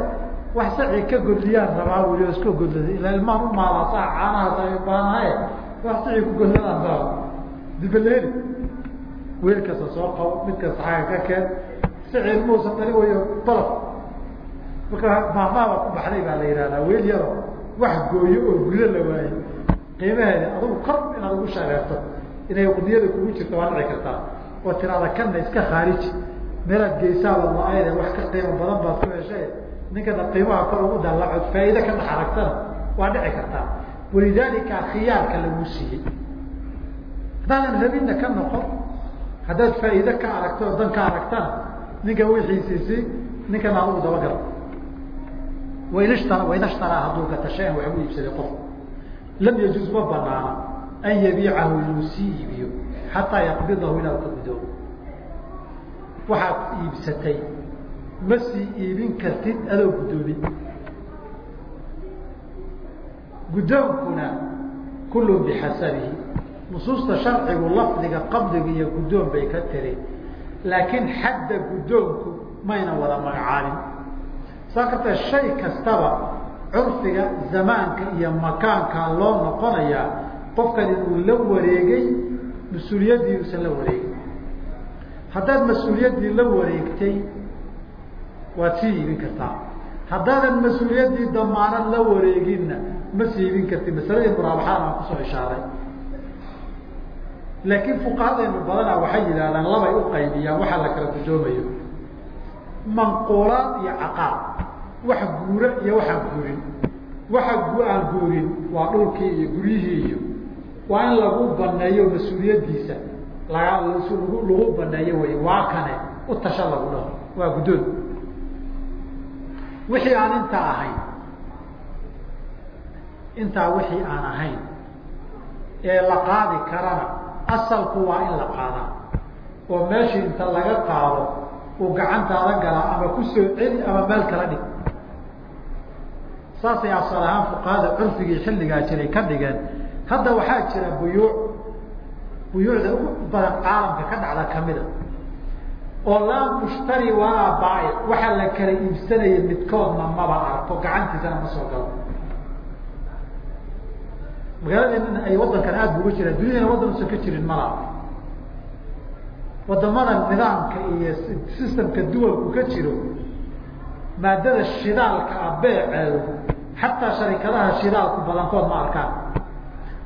wax sacii ka godliyaan rabaa weli oo iska godlada ilaa ilmaan u maala sac caanahaas ay baanahaye wax sacii ku godladaan raba dibaleeli weel soo qabo mid kasta ka keen. Saci ilmuhusa dali wayo balaf marka maamaaba ku baxday baa la yihahdaa weel yaro wax gooyo oo gudo la waayey qiimaheeda adugu kor inaad ugu shareerto inay qudiyada kugu jirto waa dhici kartaa oo tiraada kanna iska khaariji meelaad geysaaba la-ayde wax ka qiimo badan baad ku heshay ninkana qiimaha kor ugu dallacod faa'iide ka dhex aragtana waa dhici kartaa walidaalika khiyaarka lagu siiyey. Haddaadan rabinna ka noqon haddaad faa'iide ka aragto dan ka aragtana ninka wixiisiisii ninkana adugu dabagala wainshta wainashtaraa hadduu gata shay-an waxbu iibsaday qof. Lam yajuz ma banaana an yabiicahu inuu sii iibiyo xataa yaqbidahu inaad ka gudoobo waxaad iibsatay ma sii iibin kartid adoo guddoomin guddoonkuna kullun bixasabihi. Nusuusta sharcigu lafdiga qabdiga iyo guddoon bay ka tiri laakiin xadda guddoonku mayna wada magacaabin saa kartee shay kastaba curfiga zamaanka iyo makaanka loo noqonayaa qofkan inuu la wareegay mas'uuliyaddii uusan la wareegin haddaad mas'uuliyaddii la wareegtay waad sii iibin kartaa. Haddaadan mas'uuliyaddii damaanad la wareeginna ma sii iibin karti masaladii muraabaxaan aan ku soo ishaaray. Laakiin fuqahadeenu badanaa waxay yidhahdaan labay u qaybiyaan waxaa la kala gudoomayo manquulaad iyo caqaad wax guura iyo waxaan guurin. Waxa aan guurin waa dhulkii iyo guryihii iyo waa in lagu baneeyo mas'uuliyaddiisa. Laga lagu baneeyo wey waa kane u tasha lagu dhaho waa guddoon. Wixii aan intaa ahayn intaa wixii aan ahayn ee la qaadi karana asalku waa in la qaadaa oo meeshii inta laga qaado uu gacantaada galaa ama ku soo celi ama meel kala dhig saasay asal ahaan fuqahada curfigii xilligaa jiray ka dhigeen. Hadda waxaa jira buyuuc. Buyuucda ugu badan caalamka ka dhacda kamida. Oo laa mushtari walaa baa'ic waxaa la kala iibsanaya midkoodna maba arko. Gacantiisana ma soo galo. Magaaladeenana ay wadankan aada bu uga jiraan. Dunyadana waddan usan ka jirin malaa. Wadamada nidaamka iyo systemka duwalku ka jiro maadada shidaalka ah beeceedu xataa sharikadaha shidaalku badankood ma arkaan.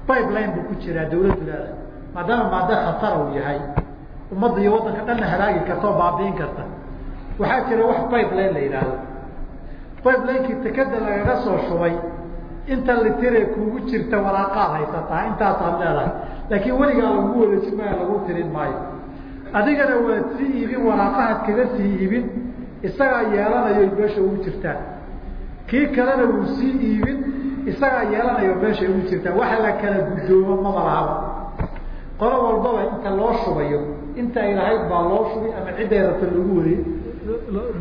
Pipeline buu ku jiraa dawladdu leedahay. Maadaama maado khatara uu yahay ummadda iyo waddanka dhanna halaagi karta oo baabiin karta. Waxaa jira wax pipeline la yidhaahdo. Pipelinekii tekeda lagaga soo shubay inta litire kuugu jirta waraaqaad haysataa intaasaad leedahay. Laakiin weligaa lagu wareejin maayo lagu tirin maayo. Adigana waad sii iibin waraaqahaad kaga sii iibin isagaa yeelanayo meesha ugu jirtaan kii kalena wuu sii iibin isagaa yeelanayo meesha ugu jirtaan waxa la kala guddoomo maba lahaba qolo walbaba inta loo shubayo inta ay lahayd baa loo shubi ama cidday rabta lagu wari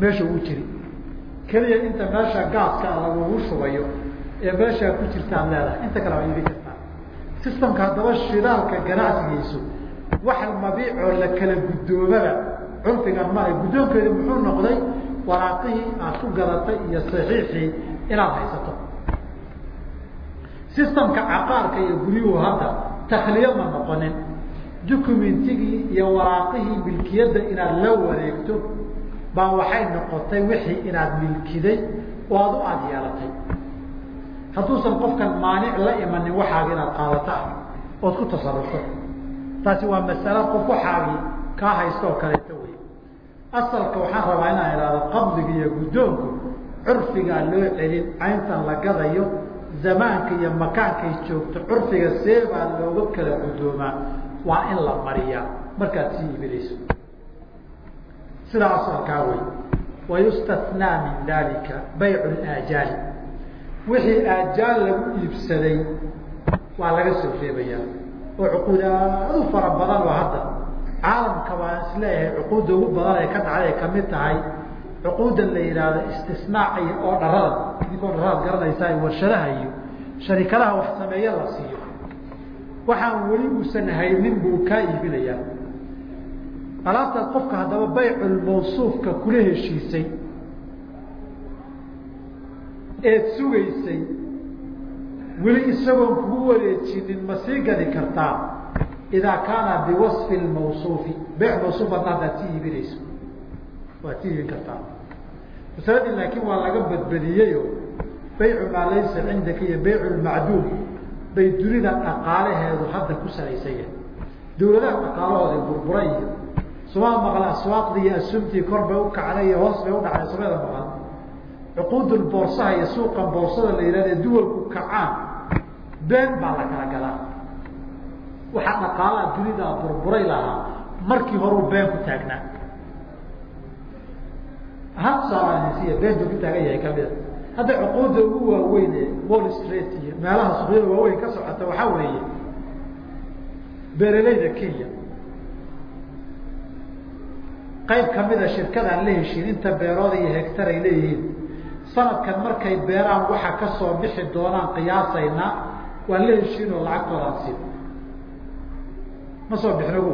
meesha ugu jiri. Keliya inta meesha gaaska lagugu shubayo ee meeshaa ku jirtaad leedahay inta kale waa iibin kartaa. Systemka haddaba shidaalka ganacsigiisu wax mabiicoo la kala guddoomaba curfigan ma guddoonkeedi muxuu noqday waraaqihii aad ku gadatay iyo saxiixii inaad haysato. Systemka caqaarka iyo guryuhu hadda takliyo ma noqonin. Documentigii iyo waraaqihii milkiyadda inaad la wareegto baa waxay noqotay wixii inaad milkiday oo adu aada yeelatay. Hadduusan qofkan maanic la imanin waxaaga inaad qaadato ah ood ku tasarufto. Taasi waa masalo qof waxaagii kaa haysta oo wey asalka waxaan rabaa inaan ihahdo qabdiga iyo guddoonku curfigaa loo celin cayntan la gadayo zamaanka iyo makaankay joogto curfiga seebaa looga kala guddoomaa. Waa in la mariyaa. Markaad sii iibinayso. Sidaa asalkaa wey wayustathnaa min dalika baycu laajaali wixii aajaal lagu iibsaday waa laga soo reebayaa. Oo cuquud aad u fara badan oo hadda caalamka baan is leeyahay cuquudda ugu badan ay ka dhacday ay ka mid tahay. Cuquudan la yidhaahdo istisnaaca iyo oo dharada idink oo dharadaad garanaysaa warshadaha iyo sharikadaha wax sameeya la siiyo. Waxaan weli uusan haynin buu kaa iibinayaa alaabtaad qofka haddaba bayculmawsuufka kula heshiisay eed sugaysay weli isagoon kugu wareejinin ma sii gadi kartaa idaa kaana biwasfi mawsuufi beyc mawsuuf hadna haddaad sii iibinayso waad sii iibin kartaa masaladii laakiin waa laga badbadiyeyo baycu maa laysa cindaka iyo baycu lmacduum bay dunida dhaqaalaheedu hadda ku salaysan yahay dawladaha dhaqaalahooda burbura iyo sumaa maqla aswaaqdii iyo asumtii kor u kacday iyo hoos u dhacday sumeeda maqan cuquudul iyo suuqan boorsada la yihahda duwalku kacaan been baa la kala gadaa waxaa dhaqaalaha dunida burburay lahaa. Markii horeu been ku taagnaa hausaansiya been buu ku taagan yahay kamida hadda cuquudda ugu waaweyn ee wall street iyo meelaha suuqyada waaweyn ka socota waxaa weeye beeraleyda kenya. Qayb kamida shirkadaan la heshiin inta beerooda iyo hegtar ay leeyihiin. Sanadkan markay beeraan waxa ka soo bixi doonaan qiyaasayna waan la heshiin oo lacagtoodaan siin ma soo bixin ogo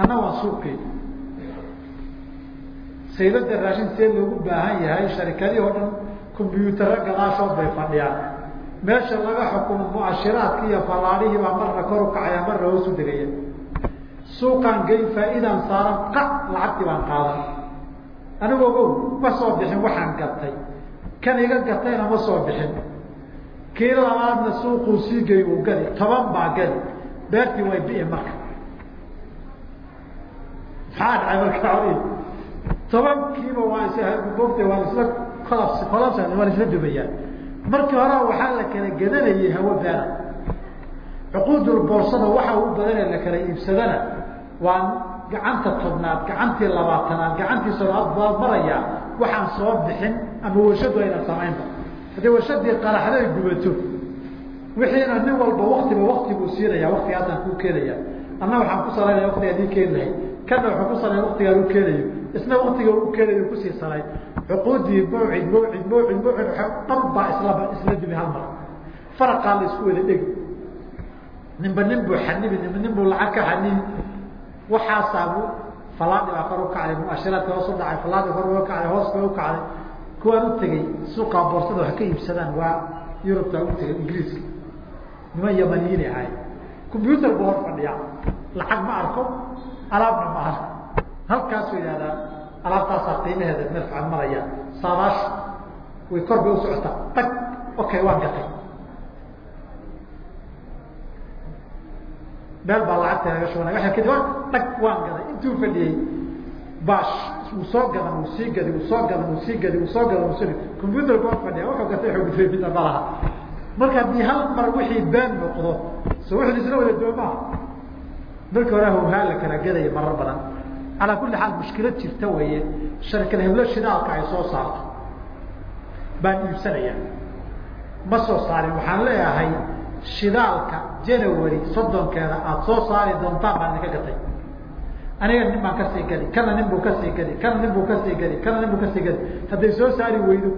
anna waan suuqii saylada raashin see loogu baahan yahay sharikadihii oo dhan combyutaro gadaashood bay fadhiyaan. Meesha laga xukumo muashiraadki iyo falaadhihii baa marna kor u kacaya marna hoos u degaya. Suuqaan geyn faa'iidaan saaran qac lacagtii baan qaadan anigu ogow ma soo bixin waxaan gatay. Kan iga gatayna ma soo bixin. Kii labaadna suuquu sii gey uu gadi toban baa gadi beertii way bi'i marka. Maxaa dhacay marka tobankiiba waa isgoobta waa isla kolabs kolabs waa isla dubayaan markii hore waxaa la kala gadanayay hawo beera. Cuquudul boorsada waxa u badanee la kala iibsadana waa gacanta tobnaad gacantii labaatanaad gacantii sonaad baa marayaa waxaan soo bixin ama warshadu ayna samaynba haddii warshadii qaraxday gubato wixiina nin walba waktiba waktiguu siinaya waktigaasaan kuu keenaya anna waxaan ku salaynaya waktigaad ii keeni lahay kana waxaan ku salaya waktigaan u keenayo. Isna waktiga u keenayo ku sii salay. Cuquudii mawcid mawcid mawcid mawcid dhan baa islaba isla dubi hal mar. Faraqaa la isku wada dhegi. Ninba nin buu xanibi ninba nin buu lacag ka xanibi waxaasaabu falaadi baa kor u kacday muashiraadka hoos u dhacay falaadi kor uga kacday hoos bay u kacday. Kuwaan u tegey suuqaa boorsada wax ka iibsadaan waa yurubta u tegay ingiriiska niman yamaniyiin ahay. Combyutar buu hor fadhiyaa. Lacag ma arko. Alaabna ma arko. Halkaasuu yidhahdaa alaabtaasaa qiimaheeda meel fiican maraya. Saadaashu way kor bay u socotaa. Tag okay waan gatay meel baa lacagta laga shubanay waa kadib tag waan gaday. Intuu fadhiyey bash uu soo gadan uu sii gadi uu soo gadan uu sii gadi uu soo gadan uu sii computer baa fadhiya wuxuu gatay wuxuu gudfay midna ma laha marka haddii hal mar wixii been noqdo so wuxuu isla wada doomaa markii hore hawhaa la kala gadaya marar badan. Calaa kulli xaal mushkilad jirta weeye sharkada heblo shidaalka ay soo saarto. Baan iibsanaya. Ma soo saarin waxaan leeyahay shidaalka janawary soddonkeeda aada soo saari doontaan baan idinka gatay. Aniga nin baan ka sii gadi kana nin buu ka sii gadi kana nin buu ka sii gadi kana nin buu ka sii gadi. Hadday soo saari weydo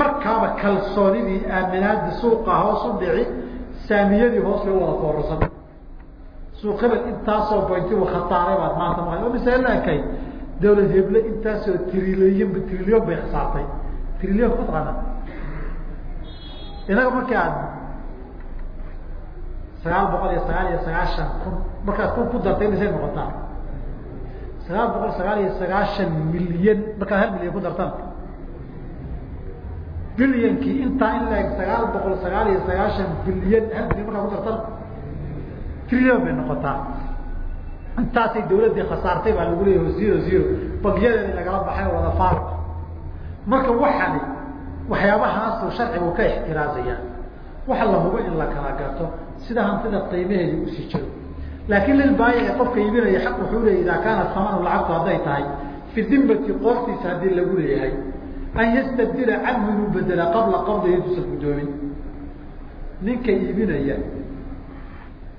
markaaba kalsoonidii aaminaadii suuqa hoos u dhici saamiyadii hoos loo wada foorarsan suuq hebel intaasoo bointi u khataaray baad maanta maa laakay dawlad heble intaasoo trilyan trilyon bay khasaartay. Trilyon ma taqaana inaga markii aad sagaal boqol iyo sagaal iyo sagaashan kun markaad kun ku dartay misay noqotaa. Sagaal boqol sagaal iyo sagaashan milyan markaad hal milyan ku dartaan bilyankii intaa in la sagaal boqol sagaal iyo sagaashan bilyan hal bilyan markaa ku dartan trilyon bay noqotaa. Intaasay dawladdii khasaartay baa lagu leeyahy zero zero. Bagyadeedi lagala baxay wada faal. Marka waxani waxyaabahaasuu sharcigu ka ixtiraazaya waxa la hubo in la kala gato sida hantida qiimaheedi u sii jiro. Laakiin lilbaayici qofka iibinaya xaq wuxuu leeya idaa kaanat samanu lacagtu hadday tahay fi qoortiisa haddii lagu leeyahay an yastabdila canhu inuu bedela qabla qabdihi intuusan ninka iibinaya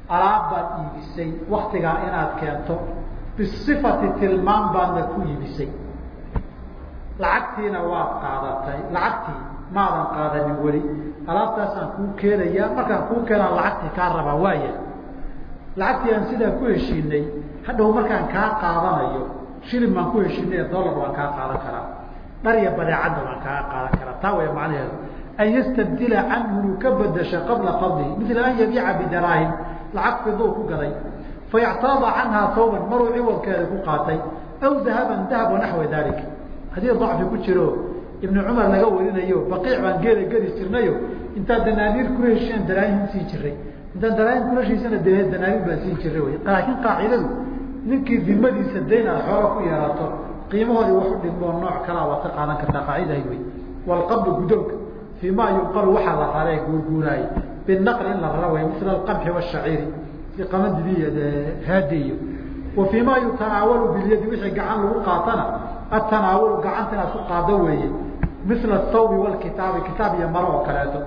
alaab baad iibisay waktigaa inaad keento bisifati tilmaam baadna ku iibisay lacagtiina waad qaadatay lacagtii maadan qaadanin weli alaabtaasaan kuu keenayaa markaan kuu keenaan lacagtii kaa rabaa waaya lacagtii aan sidaa ku heshiinay hadhow markaan kaa qaadanayo shilin baan ku heshiinay dollar waan kaa qaadan karaa dhariya badeecadda baan kaa qaadan karaa. Taa way macnaheedu an yastabdila canhu inuu ka bedasho qabla qabdihi mila an yabiica bidaraahim lacag fiduu ku gaday fayactaada canhaa tawban maruu ciwadkeeda ku qaatay aw dahaban dahab wanaxwa dalik. Haddii dacfi ku jiro ibnu cumar laga warinayo baqiic baan geela geli jirnayo intaan danaaniir kula heshiian danaaniin siin jiray intaan danaaniin kula heshiisana danaaniin baan siin jiray wy laakiin qaacidadu ninkii dimadiisa dayn aad xoola ku yeelato qiimahoodii wax u dhigmoo nooc kalaa waad ka qaadan kartaa qaacidahay wey walqabdu guddoonka fii ma yunqalu waxaa la raree guurguuraayey binaqli in la rara way mila alqamxi washaciiri si qamadidii haadi iyo. Wa fii ma yutanaawalu bilyadi wixii gacan lagu qaatana atanaawulu gacanta inaad ku qaado weeye mila athawbi walkitaabi kitaab iyo maro oo kaleeto.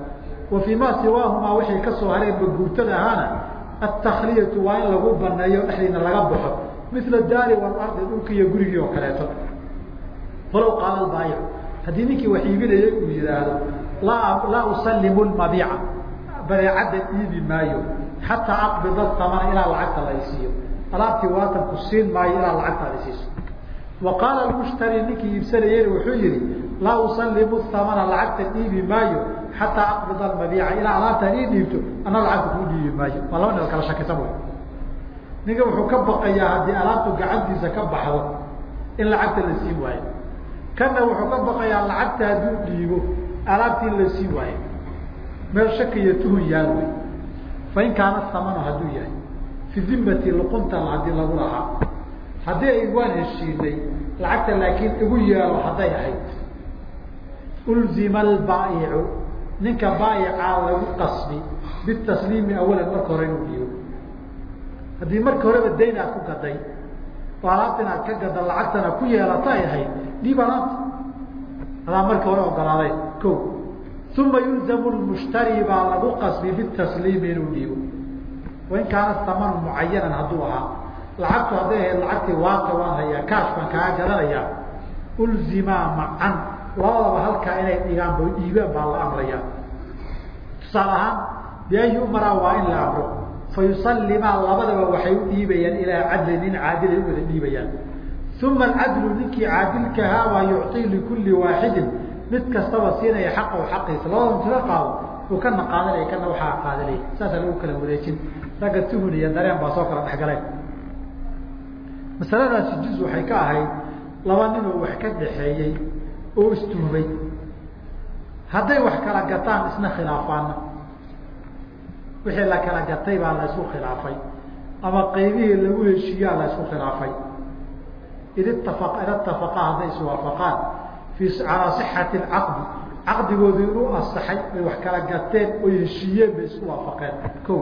Wa fii ma siwaahumaa wixii ka soo hareen maguurtada ahaana atakhliyatu waa in lagu baneeyo dhexdiina laga baxo mila daari walardi dhulki iyo gurigii oo kaleeto. Falow qaala baayic haddii ninkii wax iibinayay uu yihaahdo laa laa usalimu badeecadda iibi maayo. Xataa aqbida tamana ilaa lacagta la isiiyo alaabtii waatan siin maayo ilaa lacagta ad isiiso wa qaala ninkii iibsanayena wuxuu yihi laa usalimu hamana lacagta dhiibi maayo. Xataa aqbida mabiica ilaa alaabtaan ii dhiibto ana lacagta kuu dhiibi maayo. Waa laba nin kala shakisan wey ninka wuxuu ka baqayaa haddii alaabtu gacantiisa ka baxdo in lacagta la siin waayo. Kana wuxuu ka baqayaa lacagta hadduu dhiibo alaabtii in la siin waayo. Meel shaka iyo tuhun yaal wey fain kaana samanu hadduu yahay fi dimati luqunta haddii lagu lahaa. Haddii ay waan heshiinay lacagta laakiin igu yeelo hadday ahayd. Ulzima albaa'icu ninka baayicaa lagu qasbi bitasliimi awalan marka hore inuu dhiibo haddii marka horeba dayn aad ku gaday oo alaabta inaad ka gada lacagtana ku yeelato ay ahayd dhiib adaa marka hore ogolaaday ko uma yulzamu lmushtari baa lagu qasbi bitasliimi inuu dhiibo. Wain kaana samanu mucayanan hadduu ahaa. Lacagtu hadday ahayd lacagtii waata waan hayaa kaash baan kaaga gadanayaa ulzimaa macan labadaba halkaa inay dhigaan ba dhiibaan baa la amrayaa tusaale ahaan biayi umaraa waa in la amro fa yusalimaa labadaba waxay u dhiibayaan ilaa cadli nin caadilay u wada dhiibayaan uma alcadlu ninkii caadilkahaa waa yucطii likulli waaxidin mid kastaba siinaya xaqahu xaqiisa labadaba tila qaado uu kana qaadanaya kana waxaa qaadanaya saasaa lagu kala wareejin ragga tuhun iyo dareen baa soo kala dhexgaleen masaladaasi juz waxay ka ahayd laba ninoo wax ka dhaxeeyey oo istuhmay hadday wax kala gataan isna khilaafaana wixii la kala gatay baa la isku khilaafay ama qaybihii lagu heshiiyaa la khilaafay. Id hadday iswaafaqaan fi calaa sixati alcaqdi caqdigoodu inuu asaxay ay wax kala gateen oy heshiiyeen bay isku waafaqeen. Ko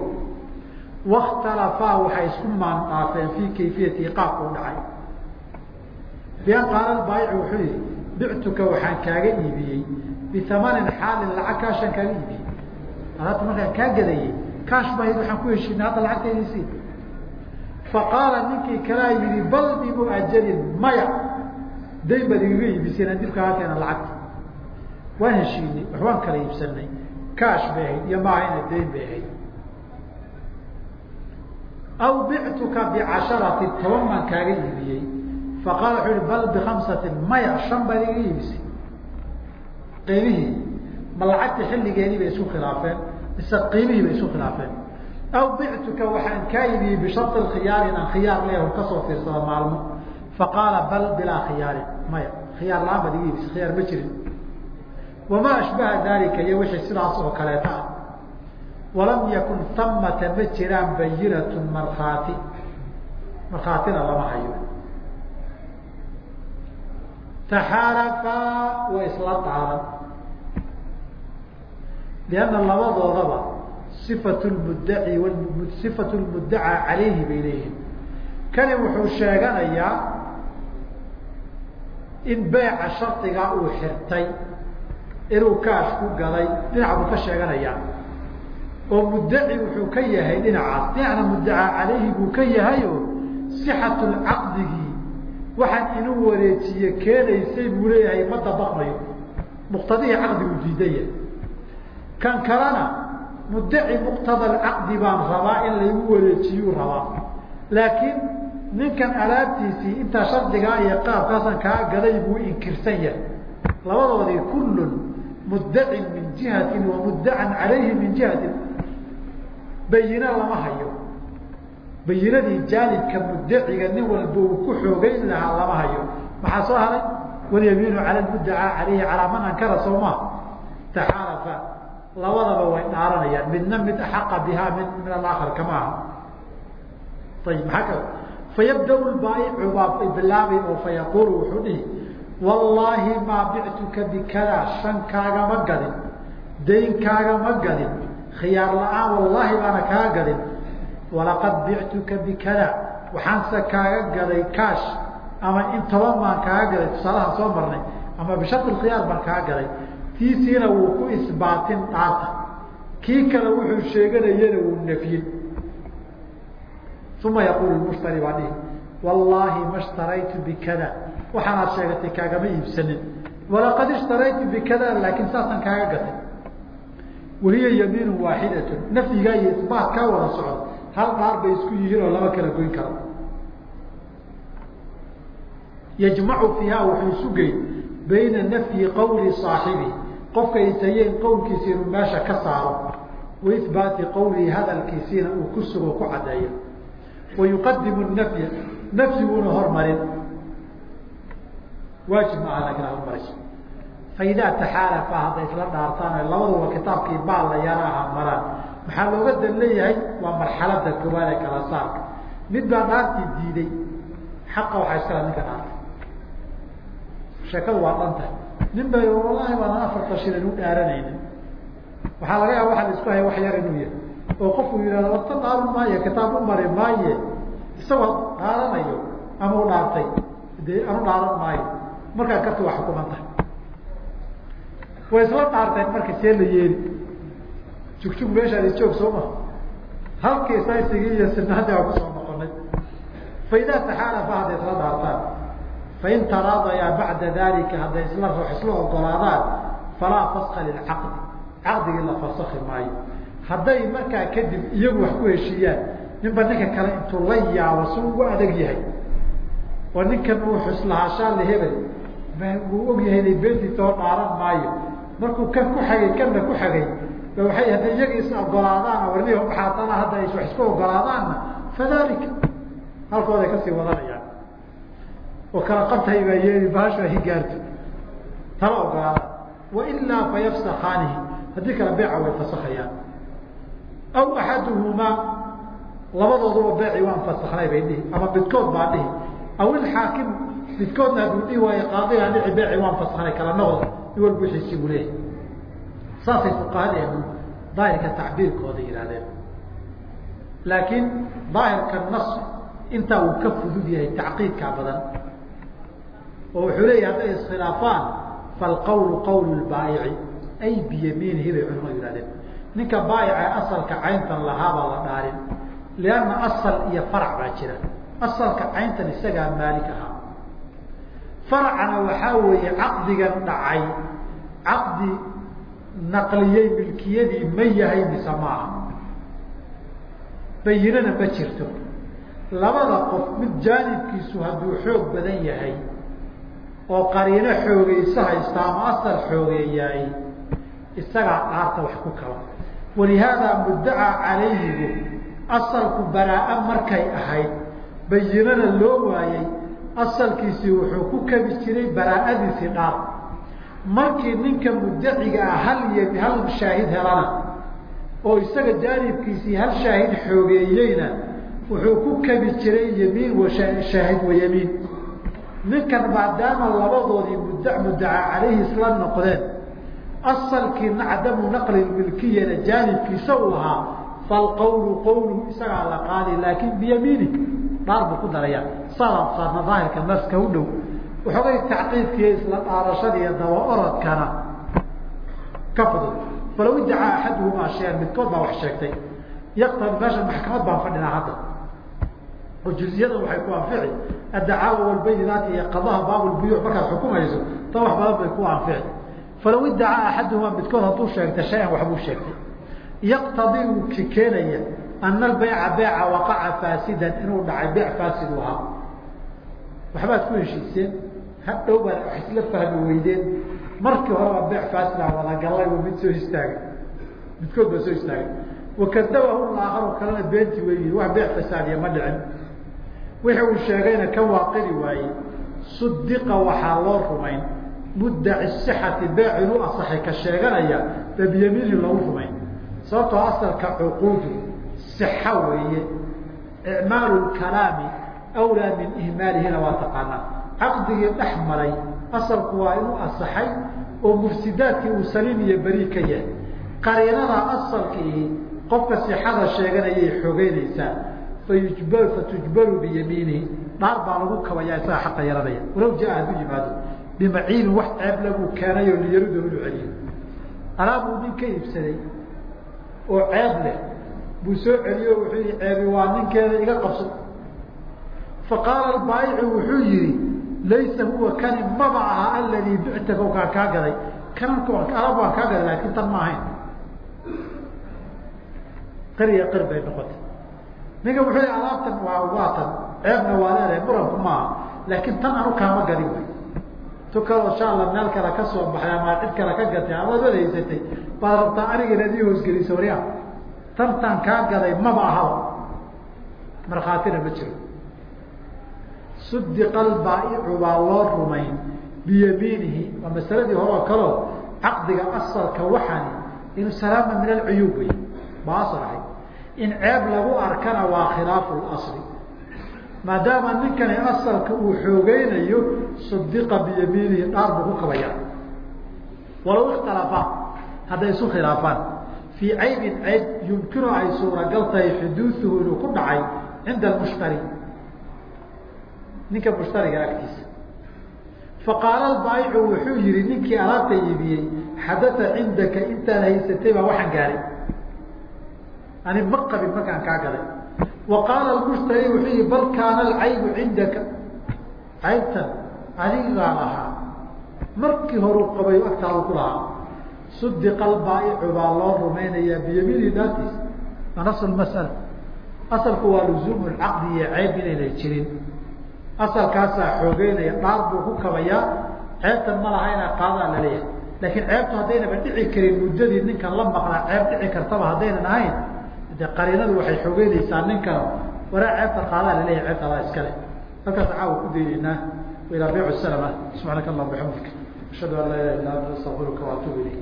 wakhtalafaa waxay isku maandhaafeen fii kayfiyati qaabka u dhacay. Bian qaala baayic wuxuu yihi bictuka waxaan kaaga iibiyey biamanin xaalin lacag kaashaan kaaga iibiyey. Alaabta markaan kaa gadayey kaash bahayd waxaan ku heshiinay hadda lacagtaydiisii. Faqaala ninkii kalaa yihi bal bimuajalin maya. Dayn baad igaga iibiseen aan dib kaaga keena lacagta. Waan heshiinay wax waan kala iibsanay kaash bay ahayd iyo maaha ina dayn bay ahayd. Aw bictuka bicasharati toban baan kaaga iibiyey. Faqaala wuxuu ihi bal bikamsatin maya shan baad igaga iibisay. Qiimihii ma lacagta xilligeedii bay isku khilaafeen mise qiimihii bay isku khilaafeen. Aw bictuka waxaan kaa iibiyey bishari khiyaari inaan khiyaar leeyaho ka soo fiirsado maalmo. Faqaala bal bilaa khiyaarin maya khiyaar la'aan baad iga iibisay khiyaar ma jirin. Wamaa ashbaha dalika iyo wixii sidaas oo kaleeta ah. Walam yakun amata ma jiraan bayinatu markhaati. Markhaatina lama hayo. Taxaarafaa waa isla dhaaran lianna labadoodaba sifatu lmuddaci sifatu lmuddacaa calayhi bay leeyihiin kani wuxuu sheeganayaa in beyca shardigaa uu xirtay inuu kaash ku gaday dhinac buu ka sheeganayaa oo muddaci wuxuu ka yahay dhinacaas dhinacna muddacaa calayhi buu ka yahayo sixatu caqdigii waxaan inuu wareejiye keenaysay buu leeyahay ma dabaqmayo muqtadihii caqdigu diidan yahay kan kalena muddaci muqtada caqdi baan rabaa in laygu wareejiyuu rabaa. Laakiin ninkan alaabtiisii intaa shardigaa iyo qaabkaasaan kaa gaday buu inkirsan yahay. Labadoodii kullun muddacin min jihatin wa muddacan calayhi min jihatin. Bayina lama hayo. Bayinadii jaalibka muddaciga nin walba uu ku xoogeyn lahaa lama hayo. Maxaa soo haray? Walyamiinu cala muddacaa calayhi calaa man ankara soo maa taxaalafa labadaba way dhaaranayaan. Midna mid axaqa bihaa min min alaakhar kama aha. Ayib maxaa kale fayabda baa'icu baa bilaabay oo fayaquulu wuxuu dhihi wallaahi maa bictuka bikadaa shan kaagama gadin dayn kaagama gadin khiyaar la'aan wallaahi baana kaa gadin. Walaqad bictuka bikada waxaanse kaaga gaday kaash ama in toban baan gaday tusaalahaan soo marnay ama bishari baan kaaga gaday tiisiina wuu ku isbaatin dhaarta kii kale wuxuu sheeganayana wuu nafyin uma yaquulu mushtari baa dhihi wallaahi ma shtaraytu bikada. Waxaanaad sheegatay kaagama iibsanin. Walaqad ishtaraytu bikada laakiin saasaan kaaga gatay. Wahiya yamiinu waaxidatu nafyigaa iyo isbaatkaa wada socda. Hal dhaar bay isku yihiin oo lama kala goyn karo. Yajmacu fiiha wuxuu sugay bayna nafyi qawli saaxibi qofka isayeen qowlkiisa inuu meesha ka saaro wa ihbaati qawlihi hadalkiisiina uu ku sugo ku caddeeyo. Wa yuqadimu nafya nafyiguuna hormarin. Waajib ma aha laakiin hormariso. Faidaa taxaalafa hadday isla dhaartaan o labaduba kitaabkii baal la yaraaha maraan. Maxaa looga dan leeyahay waa marxalada koowaad ee kala saarka mid baa dhaartii diiday xaqa waxaa iskala ninka dhaartay. Sheekadu waa dhantahay nin bay wallahi baanan afarta shilan u dhaaranaynin waxaa laga yaaba waxa la isku haya wax yar inuu yahay. Oo qofku yihahdo warta dhaaran maayo kitaab u mari maaye. Isagoo dhaaranayo ama u dhaartay. Dee anu dhaaran maayo. Markaa karti waa xukuman tahay way isla dhaarteen marka see la yeeli. Jugjug meeshaadi joog soo halkii saysigii iyo sinaadii waa ku soo noqonay faidaa taxaalafa hadday isla dhaartaan fain taraadayaa bacda dalika hadday isla isla ogolaadaan falaa faska lilcaqdi caqdigii la fasakhi maayo hadday markaa kadib iyagu wax ku heshiiyaan ninba ninka kale intuu la yaabo si ugu adag yahay oo ninkan uu xuslahaashaan la hebel uu og yahay inay beentiisoo dhaaran maayo markuu kan ku xagay kanna ku xagay waay hadday iyaga is ogolaadaana warni waxaatana hadda ay wax isku ogolaadaanna fadalika halkooday ka sii wadanayaan oo kala qabtahay baa yeeli bahashu ay gaarto. Tala ogolaadaan wailaa fayafsakaanihi haddii kale beeca way fasakayaan aw axaduhumaa labadooduba beeci waan fasaknay bay dhihi ama midkood baa dhihi. Aw ilxaakimu midkoodna hadduu dhihi waayo qaadigaa dhici beeci waan fasaknay kala noqda in walba wixiisi buu leeyahy saasay fuqahadeenu daahirka tacbiirkooda yihahdeen laakiin daahirka nas intaa uu ka fudud yahay tacqiidkaa badan oo wuxuu leeyahy hadday iskhilaafaan falqawlu qawlu lbaayici. Ay biyamiinihi bay culamadu yihahdeen ninka baayica asalka cayntan lahaabaa la dhaarin lianna asal iyo farac baa jira. Asalka cayntan isagaa maalik ahaa. Faracana waxaa weeye caqdigan dhacay. Caqdi naqliyey milkiyadii ma yahay mise maaha bayinana ma jirto. Labada qof mid jaanibkiisu hadduu xoog badan yahay oo qariino xoogeysa haysta ama asal xoogeeyaay isagaa dhaarta wax ku kala. Walihaadaa muddacaa calayhigu asalku baraa-a markay ahayd bayinana loo waayey asalkiisii wuxuu ku kabi jiray baraa-adiisii dhaar. Markii ninka muddaciga ah hal y hal shaahid helana oo isaga jaanibkiisii hal shaahid xoogeeyeyna wuxuu ku kabi jiray yamiin wa shaahid wa yamiin ninkan maadaama labadoodii mudda muddaca calayhi isla noqdeen asalkii cadamu naqli milkiyana jaanibkiisa uu ahaa falqawlu qawlu isagaa la qaadi laakin biyamiini dhaar buu ku daraya saadaan saarna daahirka naska u dhow. Waxoogay tacqiidkiiyo isla dhaarashada iyo daba orodkana ka fudud. Falaw idacaa axaduhumaa shayan midkood baa wax sheegtay. Yaktabi meesha maxkamad baan fadhinaa hadda juziyada waxay ku anfici. Addacaawa walbayinaati iyo qadaha baabulbuyuuc markaad xukumayso tan wax badan bay ku anfici. Falaw idacaa axaduhumaa midkood hadduu sheegta shay-an waxbuu sheegtay. Yaqtadii uu ki keenaya ana albayca beeca waqaca faasidan inuu dhacay beyc faasid u ahaa. Waxbaad ku heshiiseen? Hadhow baad isla fahmi weydeen. Markii horeba beyc faasida wadagallay u mid soo istaagay. Midkood baa soo istaagay. Wakadabahu laakaru kalena beenti weyi wax beyc fasaadiya ma dhicin wixii uu sheegayna ka waaqiri waayey sudiqa waxaa loo rumayn. Muddaci sixati beyc inuu asaxay ka sheeganaya ba biyamiini lagu rumayn. Sababtoo asalka cuquudu sixa weeye. Icmaalu kalaami awlaa min ihmaalihina waa taqaanaa. Caqdigii dhex maray asalku waa inuu asaxay oo mufsidaadkii uu saliim iyo beri ka yahay. Qariinada asalkiihi qofka sixada sheeganayay xogeynaysaa fatujbaru biyamiinihi dhaar baa lagu kabayaa isaga xaqa yaranaya walow jaa hadduu yimaado bimaciinin wax ceeb laguu keenay oo ulu celiyo alaabuu nin ka iibsaday oo ceeb leh. Buu soo celiyo wuxuu yihi ceebi waa ninkeeda iga qabso. Faqaala baayicu wuxuu yihi laysa huwa kani maba aha aladii bictaka kaa gaday. Kanan alaab waan kaa gaday laakin tan ma ahayn. Qariya qir bay noqotay ninka wuxuu yhi alaabtan waa waatan ceebna waa leedahay muranku maaha. Laakiin tan anu kaama gadin wy tu kaloo sha meel kale ka soo baxay ama cid kale ka gatay amaad wadahaysatay baad rabtaa aniga inaad ii hoosgeliso warya tantaan kaa gaday maba ahaba markhaatina ma jiro. Sudiqa albaa'icu baa loo rumayn biyamiinihi. Waa masaladii hore oo kaleo caqdiga asalka waxani inuu salaama min alcuyuub wey baa asal in ceeb lagu arkana waa khilaafu lasli maadaama ninkani asalka uu xoogeynayo sudiqa biyamiinihi dhaar buu ku kabaya walow ikhtalafaa hadday isu khilaafaan. Fii caybin cayb yumkinu ay suuragal tahay xuduuduhu inuu ku dhacay cinda almushtari. Ninka mushtariga agtiisa. Faqaala albaayicu wuxuu yihi ninkii alaabta iibiyey xadaa cindaka intaad haysatay baa waxaan gaaray ani ma qabin markaan kaa gaday wa qaala lmushtari wuxuu yihi bal kaana alcaybu cindaka. Caybtan adigaa lahaa markii horuu qabay agtaadu ku lahaa. Sudiqa albaa'icu baa loo rumaynayaa biyamiinihi dhaartiisa waa nafs masala asalku waa luzuumu lcaqdi iyo ceyb inaynay jirin. Asalkaasaa xoogeynaya dhaar buu ku kabayaa. Ceebtan ma laha inaa qaadaa la leeyahay. Laakiin ceebtu haddaynaba dhici karin muddadii ninkan la maqnaa ceeb dhici kartaba haddaynan ahayn de qariinadu waxay xoogeynaysaa ninkan waraa ceebta qaadaa la leeyahay ceebta adaa iskale halkaas caawa ku daynaynaa ilaa bayc salama. Subxaanaka allah bixamdika ashhadu an laa ilaha illa anta astaqfiruka waatubu ilayk